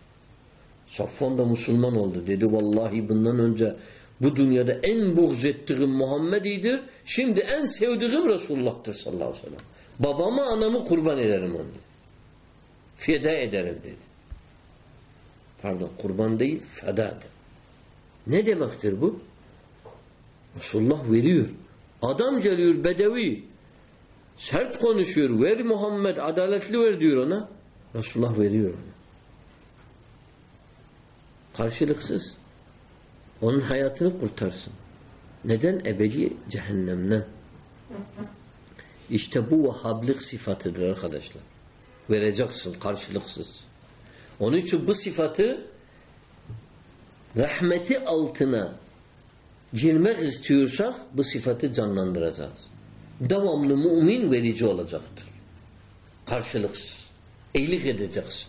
Safvan da Müslüman oldu. Dedi vallahi bundan önce bu dünyada en buğz ettiğim Muhammed'idir. Şimdi en sevdiğim Resulullah'tır sallallahu aleyhi ve sellem. Babamı anamı kurban ederim onu. Feda ederim dedi. Pardon kurban değil fedadır. Ne demektir bu? Resulullah veriyor. Adam geliyor bedevi. Sert konuşuyor. Ver Muhammed adaletli ver diyor ona. Resulullah veriyor ona. Karşılıksız. Onun hayatını kurtarsın. Neden? Ebedi cehennemden. İşte bu Vahhablık sıfatıdır arkadaşlar. Vereceksin karşılıksız. Onun için bu sıfatı rahmeti altına girmek istiyorsak bu sıfatı canlandıracağız. Devamlı mümin verici olacaktır. Karşılıksız. İyilik edeceksin.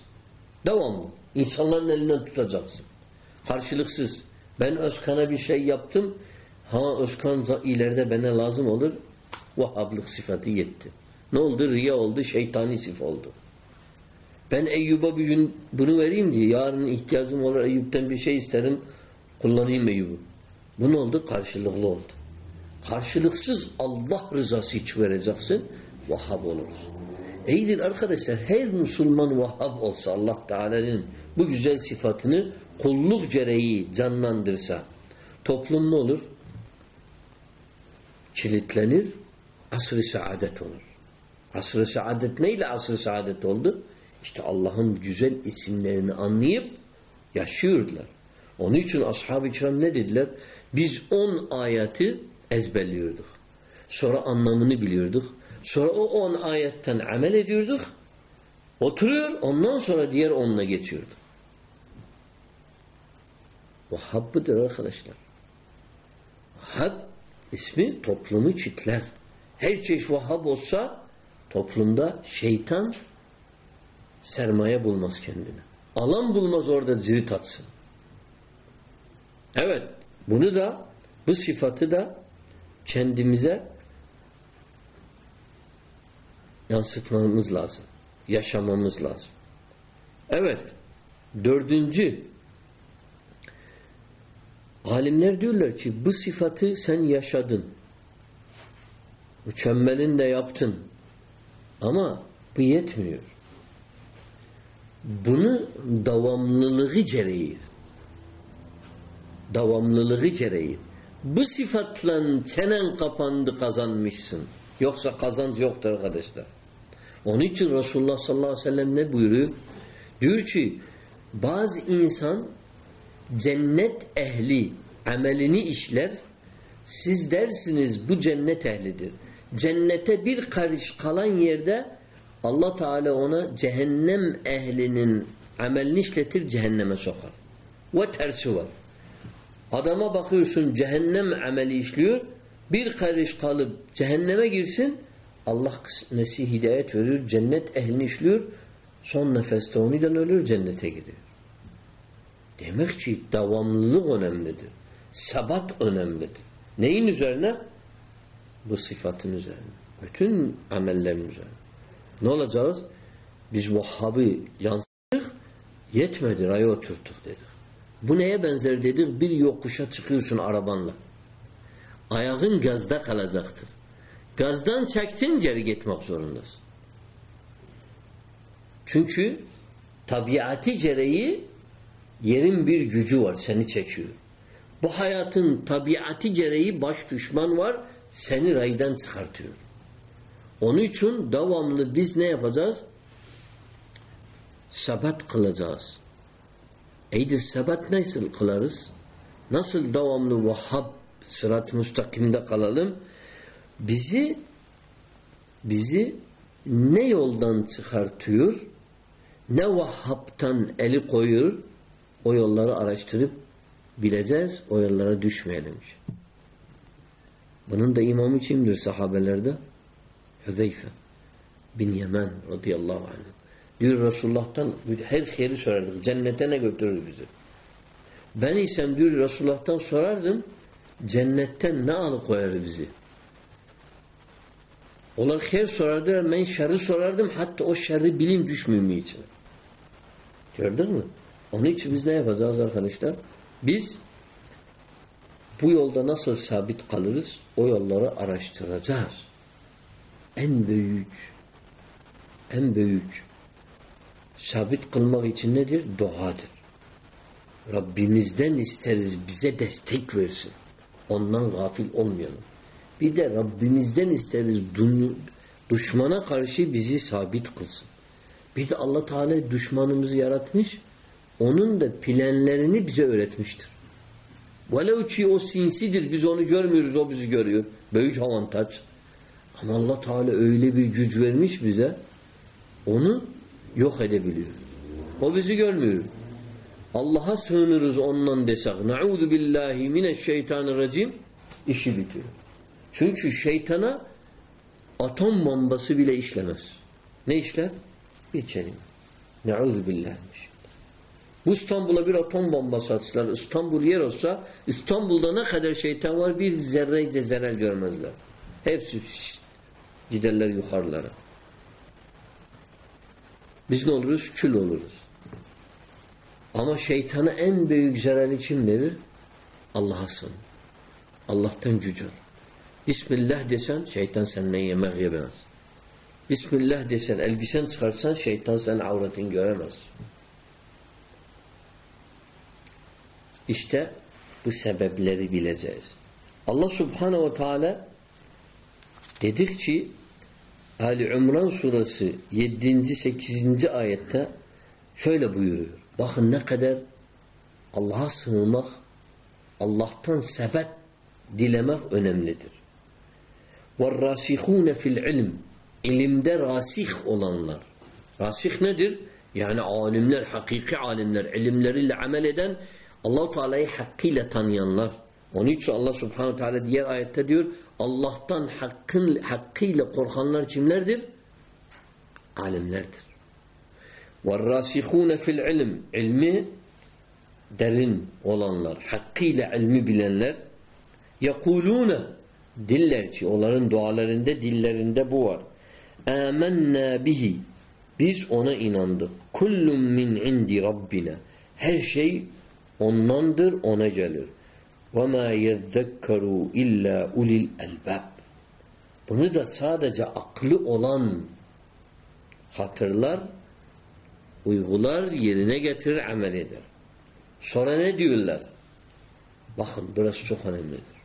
Devamlı. İnsanların elinden tutacaksın. Karşılıksız. Ben Özkan'a bir şey yaptım. Ha Özkan ileride bana lazım olur. Vahhablık sıfatı yetti. Ne oldu? Riya oldu, şeytani sif oldu. Ben Eyyub'a bir gün bunu vereyim diye yarın ihtiyacım olur Eyyub'den bir şey isterim kullanayım Eyyub'u. Bu ne oldu? Karşılıklı oldu. Karşılıksız Allah rızası için vereceksin. Vahhab oluruz. İyidir arkadaşlar her Müslüman vahhab olsa Allah Teala'nın bu güzel sıfatını kulluk gereği canlandırsa toplum ne olur? Kilitlenir, asr-ı saadet olur. Asr-ı saadet neyle asr-ı saadet oldu? İşte Allah'ın güzel isimlerini anlayıp yaşıyordular. Onun için ashab-ı kiram ne dediler? Biz on ayeti ezberliyorduk. Sonra anlamını biliyorduk. Sonra o on ayetten amel ediyorduk. Oturuyor, ondan sonra diğer onuna geçiyorduk. Vahhab budur arkadaşlar. Vahhab ismi toplumu çitler. Her çeşit vahhab olsa toplumda şeytan sermaye bulmaz kendine. Alan bulmaz orada cirit atsın. Evet. Bunu da bu sıfatı da kendimize yansıtmamız lazım. Yaşamamız lazım. Evet. Dördüncü alimler diyorlar ki bu sıfatı sen yaşadın. Mükemmelin de yaptın. Ama bu yetmiyor. Bunu devamlılığı gereği devamlılığı gereği bu sıfatla çenen kapandı kazanmışsın. Yoksa kazanç yoktur arkadaşlar. Onun için Resulullah sallallahu aleyhi ve sellem ne buyuruyor? Diyor ki bazı insan cennet ehli amelini işler siz dersiniz bu cennet ehlidir. Cennete bir karış kalan yerde Allah Teala ona cehennem ehlinin amelini işletir cehenneme sokar. Ve tersi var. Adama bakıyorsun cehennem ameli işliyor. Bir karış kalıp cehenneme girsin Allah nesi hidayet veriyor. Cennet ehlini işliyor. Son nefeste oniden ölür cennete gidiyor. Demek ki devamlılık önemlidir. Sabat önemlidir. Neyin üzerine? Bu sıfatın üzerine. Bütün amellerin üzerine. Ne olacağız? Biz Vahhab'ı yansıttık, yetmedi, raya oturttuk dedik. Bu neye benzer dedik? Bir yokuşa çıkıyorsun arabanla. Ayağın gazda kalacaktır. Gazdan çektin geri gitmek zorundasın. Çünkü tabiatı gereği yerin bir gücü var seni çekiyor. Bu hayatın tabiatı gereği baş düşman var seni raydan çıkartıyor. Onun için devamlı biz ne yapacağız? Sabat kılacağız. İyi sabat nasıl kılarız? Nasıl devamlı Vahhab sırat-ı müstakimde kalalım? Bizi bizi ne yoldan çıkartıyor ne Vahhab'tan eli koyuyor o yolları araştırıp bileceğiz o yollara düşmeyelim. Bunun da imamı kimdir sahabelerde? Hüzeyfe bin Yemen radıyallahu anh. Diyor Resulullah'tan her hayri sorardık. Cennete ne götürür bizi? Ben isem diyor Resulullah'tan sorardım cennetten ne alıkoyar bizi? Onlar her sorardılar ben şerri sorardım hatta o şerri bilim düşmemi için. Gördün mü? Onun için biz ne yapacağız arkadaşlar? Biz bu yolda nasıl sabit kalırız? O yolları araştıracağız. En büyük en büyük sabit kılmak için nedir? Duadır. Rabbimizden isteriz bize destek versin. Ondan gafil olmayalım. Bir de Rabbimizden isteriz düşmana karşı bizi sabit kılsın. Bir de Allah Teala düşmanımızı yaratmış. Onun da planlarını bize öğretmiştir. Velev ki o sinsidir. Biz onu görmüyoruz. O bizi görüyor. Büyük avantaj. Ama Allah Teala öyle bir güç vermiş bize. Onu yok edebiliyor. O bizi görmüyor. Allah'a sığınırız ondan desek. Na'udhu billahi mineşşeytanirracim. işi bitiyor. Çünkü şeytana atom bombası bile işlemez. Ne işler? Bir kelime. Ne'udhu billahmiş. Bu İstanbul'a bir atom bombası atsalar, İstanbul yer olsa, İstanbul'da ne kadar şeytan var bir zerre de zarar görmezler. Hepsi şişt, giderler yukarılara. Biz ne oluruz? Kül oluruz. Ama şeytana en büyük zararı kim verir? Allah'a. Allah'tan gücü. Bismillah desen şeytan senden yemek yemez. Bismillah desen elbisen çıkarsan şeytan senin avretin göremez. İşte bu sebepleri bileceğiz. Allah subhanehu ve teala dedik ki Ali İmran suresi 7. 8. ayette şöyle buyuruyor. Bakın ne kadar Allah'a sığınmak, Allah'tan sebep dilemek önemlidir. وَالرَّاسِخُونَ fil ilm İlimde rasih olanlar. Rasih nedir? Yani alimler, hakiki alimler, ilimleriyle amel eden Allah-u Teala'yı hakkıyla tanıyanlar. Onun için Allah Subhanahu Teala diğer ayette diyor Allah'tan hakkın, hakkıyla korkanlar kimlerdir? Alimlerdir. وَالرَّاسِخُونَ fil ilm ilmi derin olanlar, hakkıyla ilmi bilenler يَقُولُونَ diller ki onların dualarında dillerinde bu var. آمَنَّا bihi biz ona inandık. Kullun min indi rabbina. Her şey ondandır, ona gelir. وَمَا يَذَّكَّرُوا illa ulil elbab. Bunu da sadece aklı olan hatırlar, uygular, yerine getirir, amel eder. Sonra ne diyorlar? Bakın burası çok önemlidir.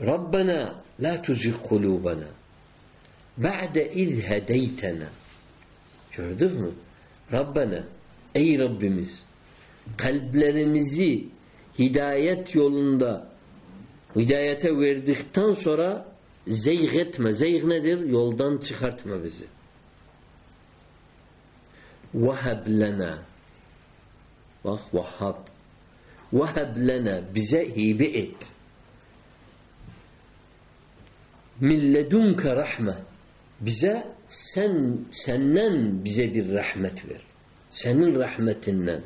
Rabbena la tuzigh kulubana ba'de iz hedeytena. Gördük mü? Rabbena ey Rabbimiz kalplerimizi hidayet yolunda hidayete verdikten sonra zeyg etme. Zeyg nedir? Yoldan çıkartma bizi. Vahab lena bak vahhab vahab lena bize hibe et min ledunke rahme bize sen senden bize bir rahmet ver. Senin rahmetinden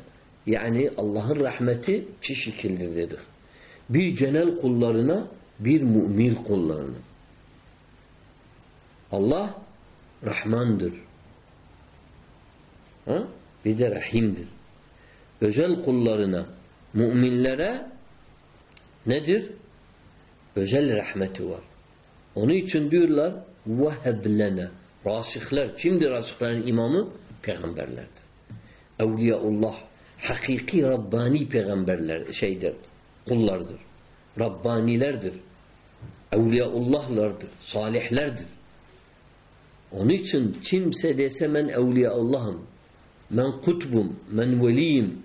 yani Allah'ın rahmeti iki şekildir dedik. Bir genel kullarına, bir mümin kullarına. Allah Rahmandır. Ha? Bir de Rahim'dir. Özel kullarına, müminlere nedir? Özel rahmeti var. Onun için diyorlar وَهَبْ Rasihler. Kimdir rasihlerin imamı? Peygamberlerdir. Evliyaullah hakiki Rabbani peygamberler şeydir, kullardır. Rabbanilerdir. Evliyaullahlardır. Salihlerdir. Onun için kimse dese ben Evliyaullah'ım ben kutbum, ben veliyim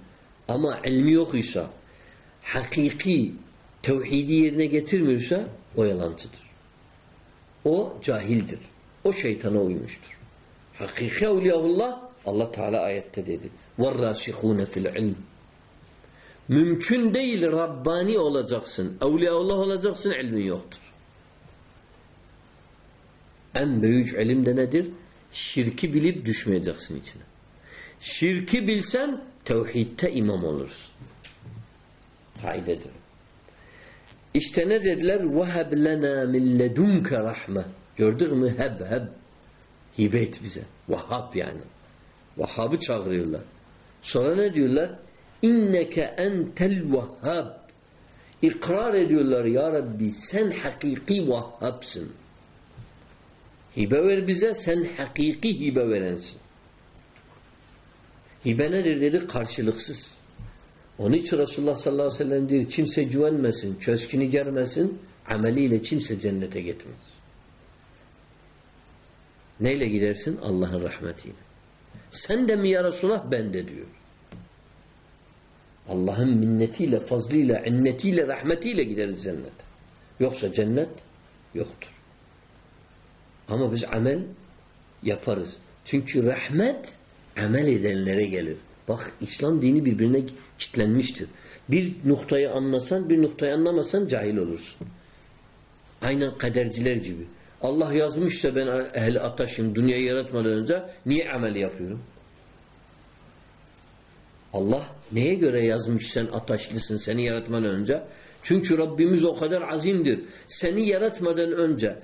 ama ilmi yok ise hakiki tevhidi yerine getirmiyorsa o yalancıdır. O cahildir. O şeytana uymuştur. Hakiki evliyaullah Allah Teala ayette dedi. وَالرَّاسِخُونَ fil ilm. Mümkün değil Rabbani olacaksın. Evliyaullah olacaksın ilmin yoktur. En büyük ilim de nedir? Şirki bilip düşmeyeceksin içine. Şirki bilsen tevhidte imam olursun. Kaidedir. İşte ne dediler? وَهَبْ لَنَا مِنْ لَدُنْكَ رَحْمَةً Gördük mü? Heb heb. Hibe et bize. Vahhab yani. Vahhab'ı çağırıyorlar. Sonra ne diyorlar? İnneke entel vahhab. İkrar ediyorlar ya Rabbi sen hakiki vahhabsın. Hibe ver bize sen hakiki hibe verensin. Hibe nedir dedi? Karşılıksız. Onun için Resulullah sallallahu aleyhi ve sellem diyor kimse güvenmesin, köşkünü germesin, ameliyle kimse cennete gitmez. Neyle gidersin? Allah'ın rahmetiyle. Sen de mi ya Resulullah? Ben de diyor. Allah'ın minnetiyle, fazlıyla, innetiyle, rahmetiyle gideriz cennete. Yoksa cennet yoktur. Ama biz amel yaparız. Çünkü rahmet amel edenlere gelir. Bak İslam dini birbirine kitlenmiştir. Bir noktayı anlasan, bir noktayı anlamasan cahil olursun. Aynen kaderciler gibi. Allah yazmışsa ben ehli ataşım dünyayı yaratmadan önce niye amel yapıyorum? Allah neye göre yazmış sen ataşlısın seni yaratmadan önce? Çünkü Rabbimiz o kadar azimdir. Seni yaratmadan önce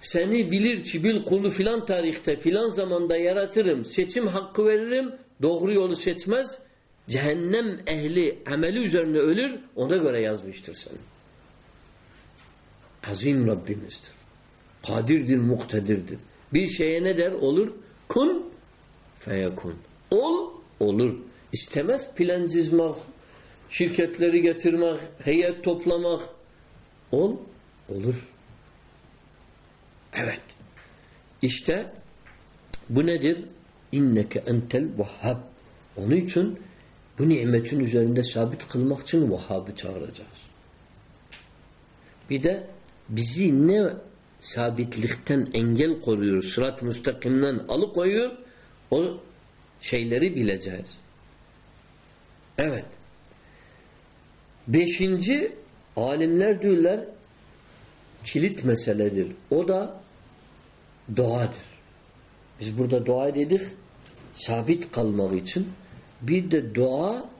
seni bilir ki bil kulu filan tarihte filan zamanda yaratırım. Seçim hakkı veririm. Doğru yolu seçmez. Cehennem ehli ameli üzerine ölür. Ona göre yazmıştır seni. Azim Rabbimizdir. Kadirdir, muktedirdir. Bir şeye ne der? Olur. Kun feyekun. Ol, olur. İstemez plan çizmek, şirketleri getirmek, heyet toplamak. Ol, olur. Evet. İşte bu nedir? İnneke entel vahhab. Onun için bu nimetin üzerinde sabit kılmak için Vahhab'ı çağıracağız. Bir de bizi ne sabitlikten engel koruyor, sırat müstakimden alıkoyuyor, o şeyleri bileceğiz. Evet. Beşinci, alimler diyorlar, kilit meseledir. O da duadır. Biz burada dua dedik, sabit kalmak için. Bir de dua,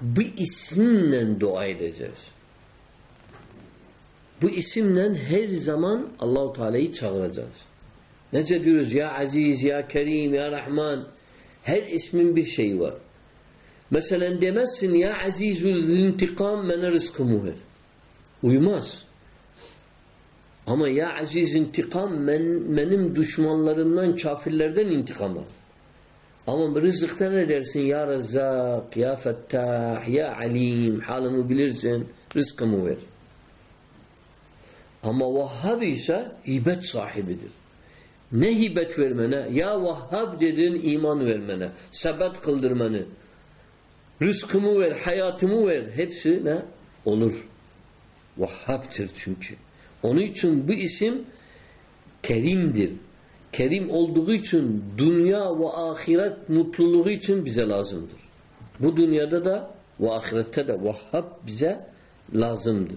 bir isimle dua edeceğiz. Bu isimle her zaman Allahu Teala'yı çağıracağız. Nece diyoruz ya Aziz, ya Kerim, ya Rahman. Her ismin bir şeyi var. Mesela demezsin ya Azizül intikam bana rızkımı ver. Uymaz. Ama ya Aziz intikam ben, benim düşmanlarımdan, kafirlerden intikam al. Ama rızıkta ne dersin? Ya Rezzak, ya Fettah, ya Alim, halımı bilirsin, rızkımı ver. Ama Vahhab ise hibet sahibidir. Ne hibet vermene? Ya Vahhab dedin iman vermene, sebat kıldırmanı, rızkımı ver, hayatımı ver. Hepsi ne? Olur. Vahhab'tır çünkü. Onun için bu isim Kerim'dir. Kerim olduğu için dünya ve ahiret mutluluğu için bize lazımdır. Bu dünyada da ve ahirette de Vahhab bize lazımdır.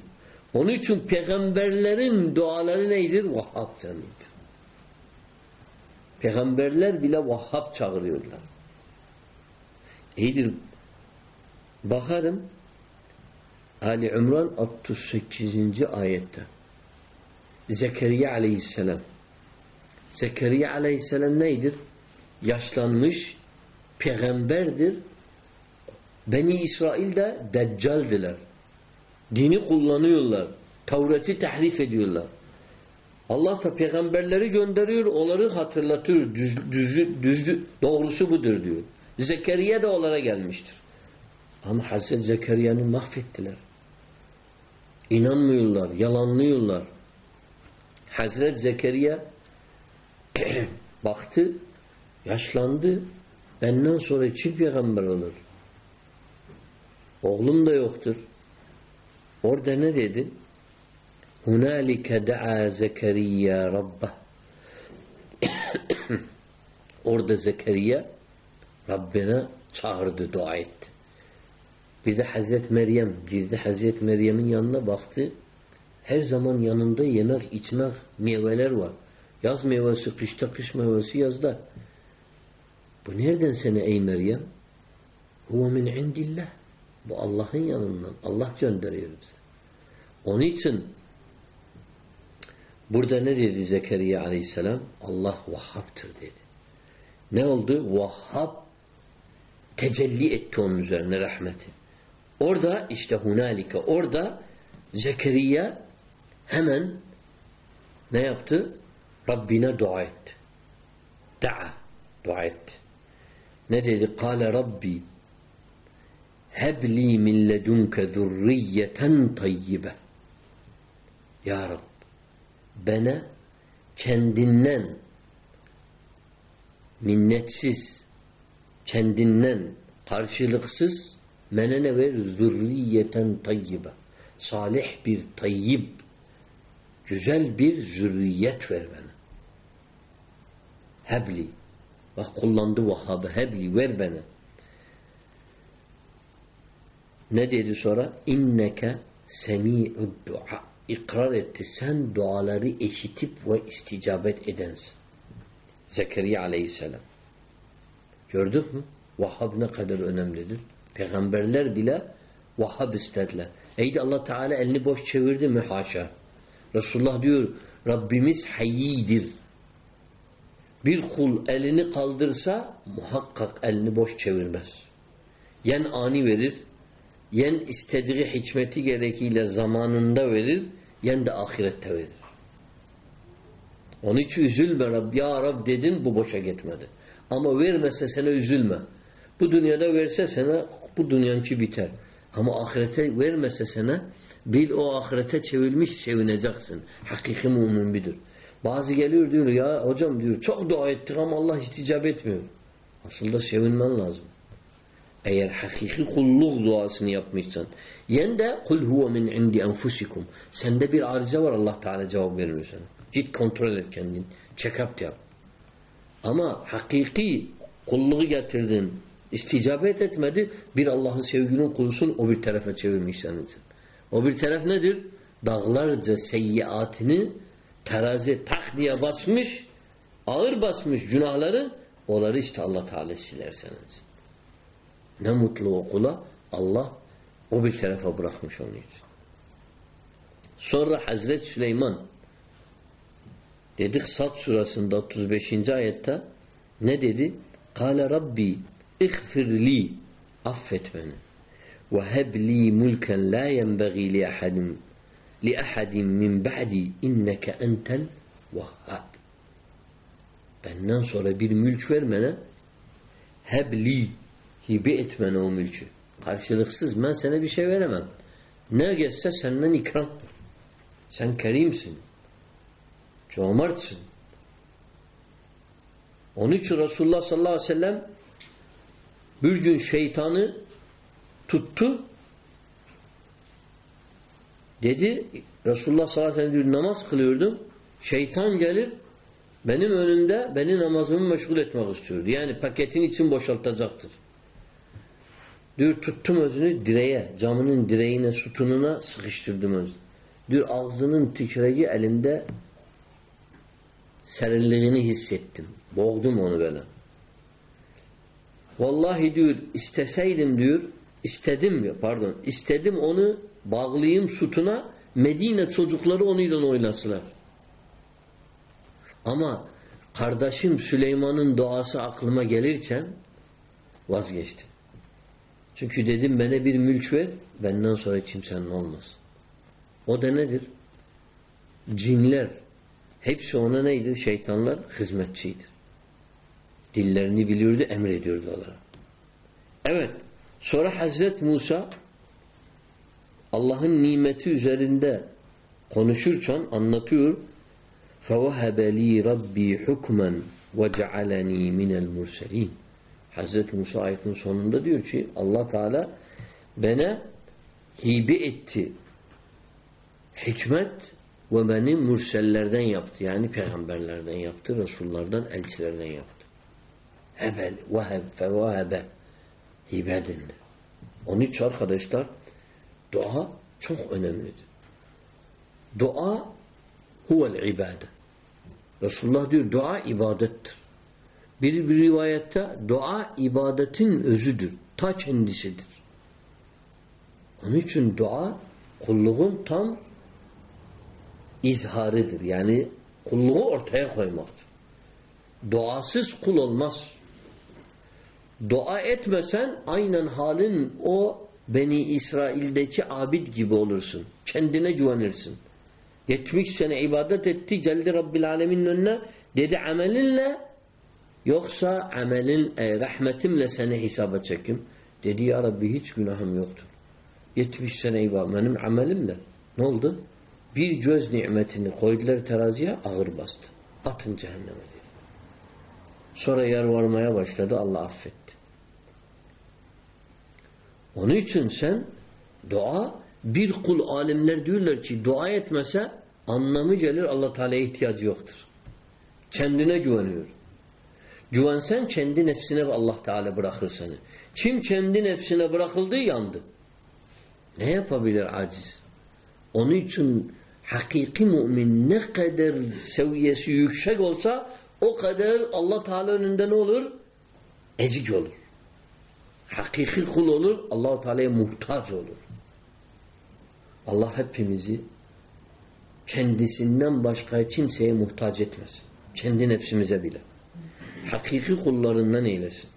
Onun için peygamberlerin duaları neydir? Vahhab canıdır. Peygamberler bile Vahhab çağırıyorlar. İyidir. Bakarım Ali İmran 68. ayette Zekeriya aleyhisselam Zekeriya aleyhisselam neydir? Yaşlanmış peygamberdir. Beni İsrail de deccaldiler. Dini kullanıyorlar. Tavreti tahrif ediyorlar. Allah da peygamberleri gönderiyor, onları hatırlatıyor. Düz, düz, düz, doğrusu budur diyor. Zekeriya da onlara gelmiştir. Ama Hazreti Zekeriya'nı mahvettiler. İnanmıyorlar, yalanlıyorlar. Hazreti Zekeriya [CLEARS THROAT] baktı, yaşlandı. Benden sonra kim peygamber olur? Oğlum da yoktur. Orada ne dedi? Hunalike da'a Zekeriya Rabbah. [COUGHS] Orada Zekeriya Rabbine çağırdı, dua etti. Bir de Hazreti Meryem girdi Hazreti Meryem'in yanına baktı. Her zaman yanında yemek, içmek, meyveler var. Yaz meyvesi, kışta kış meyvesi yazda. Bu nereden sana ey Meryem? Huve min indillah. Bu Allah'ın yanından. Allah gönderiyor bize. Onun için burada ne dedi Zekeriya aleyhisselam? Allah Vahhab'tır dedi. Ne oldu? Vahhab tecelli etti onun üzerine rahmeti. Orada işte hunalike orada Zekeriya hemen ne yaptı? Rabbine dua etti. Da'a. Dua etti. Ne dedi? Kale Rabbi hebli min ledunke zurriyeten tayyibe. Ya Rab bana kendinden minnetsiz kendinden karşılıksız menene ver zürriyeten tayyibe. Salih bir tayyib güzel bir zürriyet ver bana. Hebli. Bak kullandı Vahhab'ı. Hebli ver bana. Ne dedi sonra? İnneke semi'ud dua. İkrar etti. Sen duaları eşitip ve isticabet edensin. Zekeriya aleyhisselam. Gördük mü? Vahhab ne kadar önemlidir. Peygamberler bile Vahhab istediler. Eydi Allah Teala elini boş çevirdi mi? Haşa. Resulullah diyor Rabbimiz hayyidir. Bir kul elini kaldırsa muhakkak elini boş çevirmez. Yen ani verir, yen istediği hikmeti gerekiyle zamanında verir, yen de ahirette verir. Onun için üzülme Rab. Ya Rab dedin bu boşa gitmedi. Ama vermese sana üzülme. Bu dünyada verse sana bu dünyançı biter. Ama ahirete vermese sana bil o ahirete çevirmiş sevineceksin. Hakiki mümin bidir. Bazı geliyor diyor ya hocam diyor çok dua ettik ama Allah isticap etmiyor. Aslında sevinmen lazım. Eğer hakiki kulluk duasını yapmışsan. Yen de kul huve min indi enfusikum. Sende bir arıza var Allah Teala cevap verir sana. Git kontrol et kendin. Check-up yap. Ama hakiki kulluğu getirdin. isticabet etmedi. Bir Allah'ın sevginin kulusun o bir tarafa çevirmiş senin için. O bir taraf nedir? Dağlarca seyyiatini terazi tak diye basmış, ağır basmış günahları, onları işte Allah Teala siler senin. Ne mutlu o kula Allah o bir tarafa bırakmış onun için. Sonra Hazreti Süleyman dedik Sad surasında 35. ayette ne dedi? Kale Rabbi ihfirli affet beni ve hebli mulken la yenbaghi li ahadin li ahadin min ba'di inneke entel vahhab benden sonra bir mülk ver bana hebli hibe et o mülkü karşılıksız ben sana bir şey veremem ne geçse senden ikramdır sen kerimsin cömertsin onun için Resulullah sallallahu aleyhi ve sellem bir gün şeytanı tuttu. Dedi Resulullah sallallahu aleyhi ve sellem namaz kılıyordum. Şeytan gelir benim önümde beni namazımı meşgul etmek istiyordu. Yani paketin için boşaltacaktır. Diyor tuttum özünü direğe, camının direğine, sütununa sıkıştırdım özünü. Diyor ağzının tükreği elinde serinliğini hissettim. Boğdum onu böyle. Vallahi diyor isteseydim diyor istedim ya pardon istedim onu bağlayayım sütuna Medine çocukları onunla oynasılar. Ama kardeşim Süleyman'ın duası aklıma gelirken vazgeçtim. Çünkü dedim bana bir mülk ver benden sonra kimsenin olmasın. O da nedir? Cinler. Hepsi ona neydi? Şeytanlar hizmetçiydi. Dillerini biliyordu, emrediyordu onlara. Evet. Sonra Hazret Musa Allah'ın nimeti üzerinde konuşurken anlatıyor. فَوَهَبَ لِي رَبِّي حُكْمًا وَجَعَلَنِي مِنَ الْمُرْسَلِينَ Hazreti Musa ayetin sonunda diyor ki Allah Teala bana hibe etti. Hikmet ve beni mürsellerden yaptı. Yani peygamberlerden yaptı, Resullardan, elçilerden yaptı. Hebel, veheb, fevahebe hibe dendi. Onun için arkadaşlar dua çok önemlidir. Dua huvel ibadet. Resulullah diyor dua ibadettir. Bir, bir rivayette dua ibadetin özüdür. Ta kendisidir. Onun için dua kulluğun tam izharıdır. Yani kulluğu ortaya koymaktır. Duasız kul olmaz. Dua etmesen aynen halin o Beni İsrail'deki abid gibi olursun. Kendine güvenirsin. 70 sene ibadet etti geldi Rabbil Alemin'in önüne dedi amelinle yoksa amelin e, rahmetimle seni hesaba çekim. Dedi ya Rabbi hiç günahım yoktur. 70 sene ibadet benim amelimle. Ne oldu? Bir göz nimetini koydular teraziye ağır bastı. Atın cehenneme dedi. Sonra yer varmaya başladı Allah affetti. Onun için sen dua bir kul alimler diyorlar ki dua etmese anlamı gelir Allah Teala'ya ihtiyacı yoktur. Kendine güveniyor. Güvensen kendi nefsine Allah Teala bırakır seni. Kim kendi nefsine bırakıldı yandı. Ne yapabilir aciz? Onun için hakiki mümin ne kadar seviyesi yüksek olsa o kadar Allah Teala önünde ne olur? Ezik olur. Hakiki kul olur, Allah Teala'ya muhtaç olur. Allah hepimizi kendisinden başka kimseye muhtaç etmesin. Kendi nefsimize bile. Hakiki kullarından eylesin.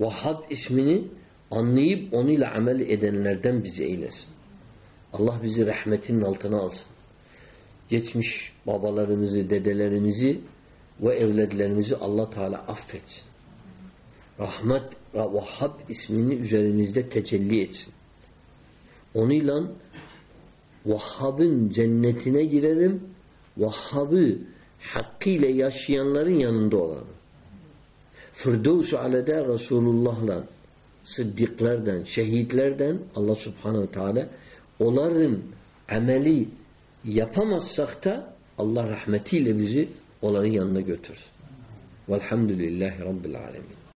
Vahhab ismini anlayıp onunla amel edenlerden bizi eylesin. Allah bizi rahmetinin altına alsın. Geçmiş babalarımızı, dedelerimizi ve evladlarımızı Allah Teala affetsin. Rahmet Vahhab ismini üzerimizde tecelli etsin. Onunla Vahhab'ın cennetine girerim. Vahhab'ı hakkıyla yaşayanların yanında olalım. Firdevs-i Ale'de Resulullah'la sıddıklardan, şehitlerden Allah subhanehu teala onların ameli yapamazsak da Allah rahmetiyle bizi onların yanına götürsün. Velhamdülillahi Rabbil Alemin.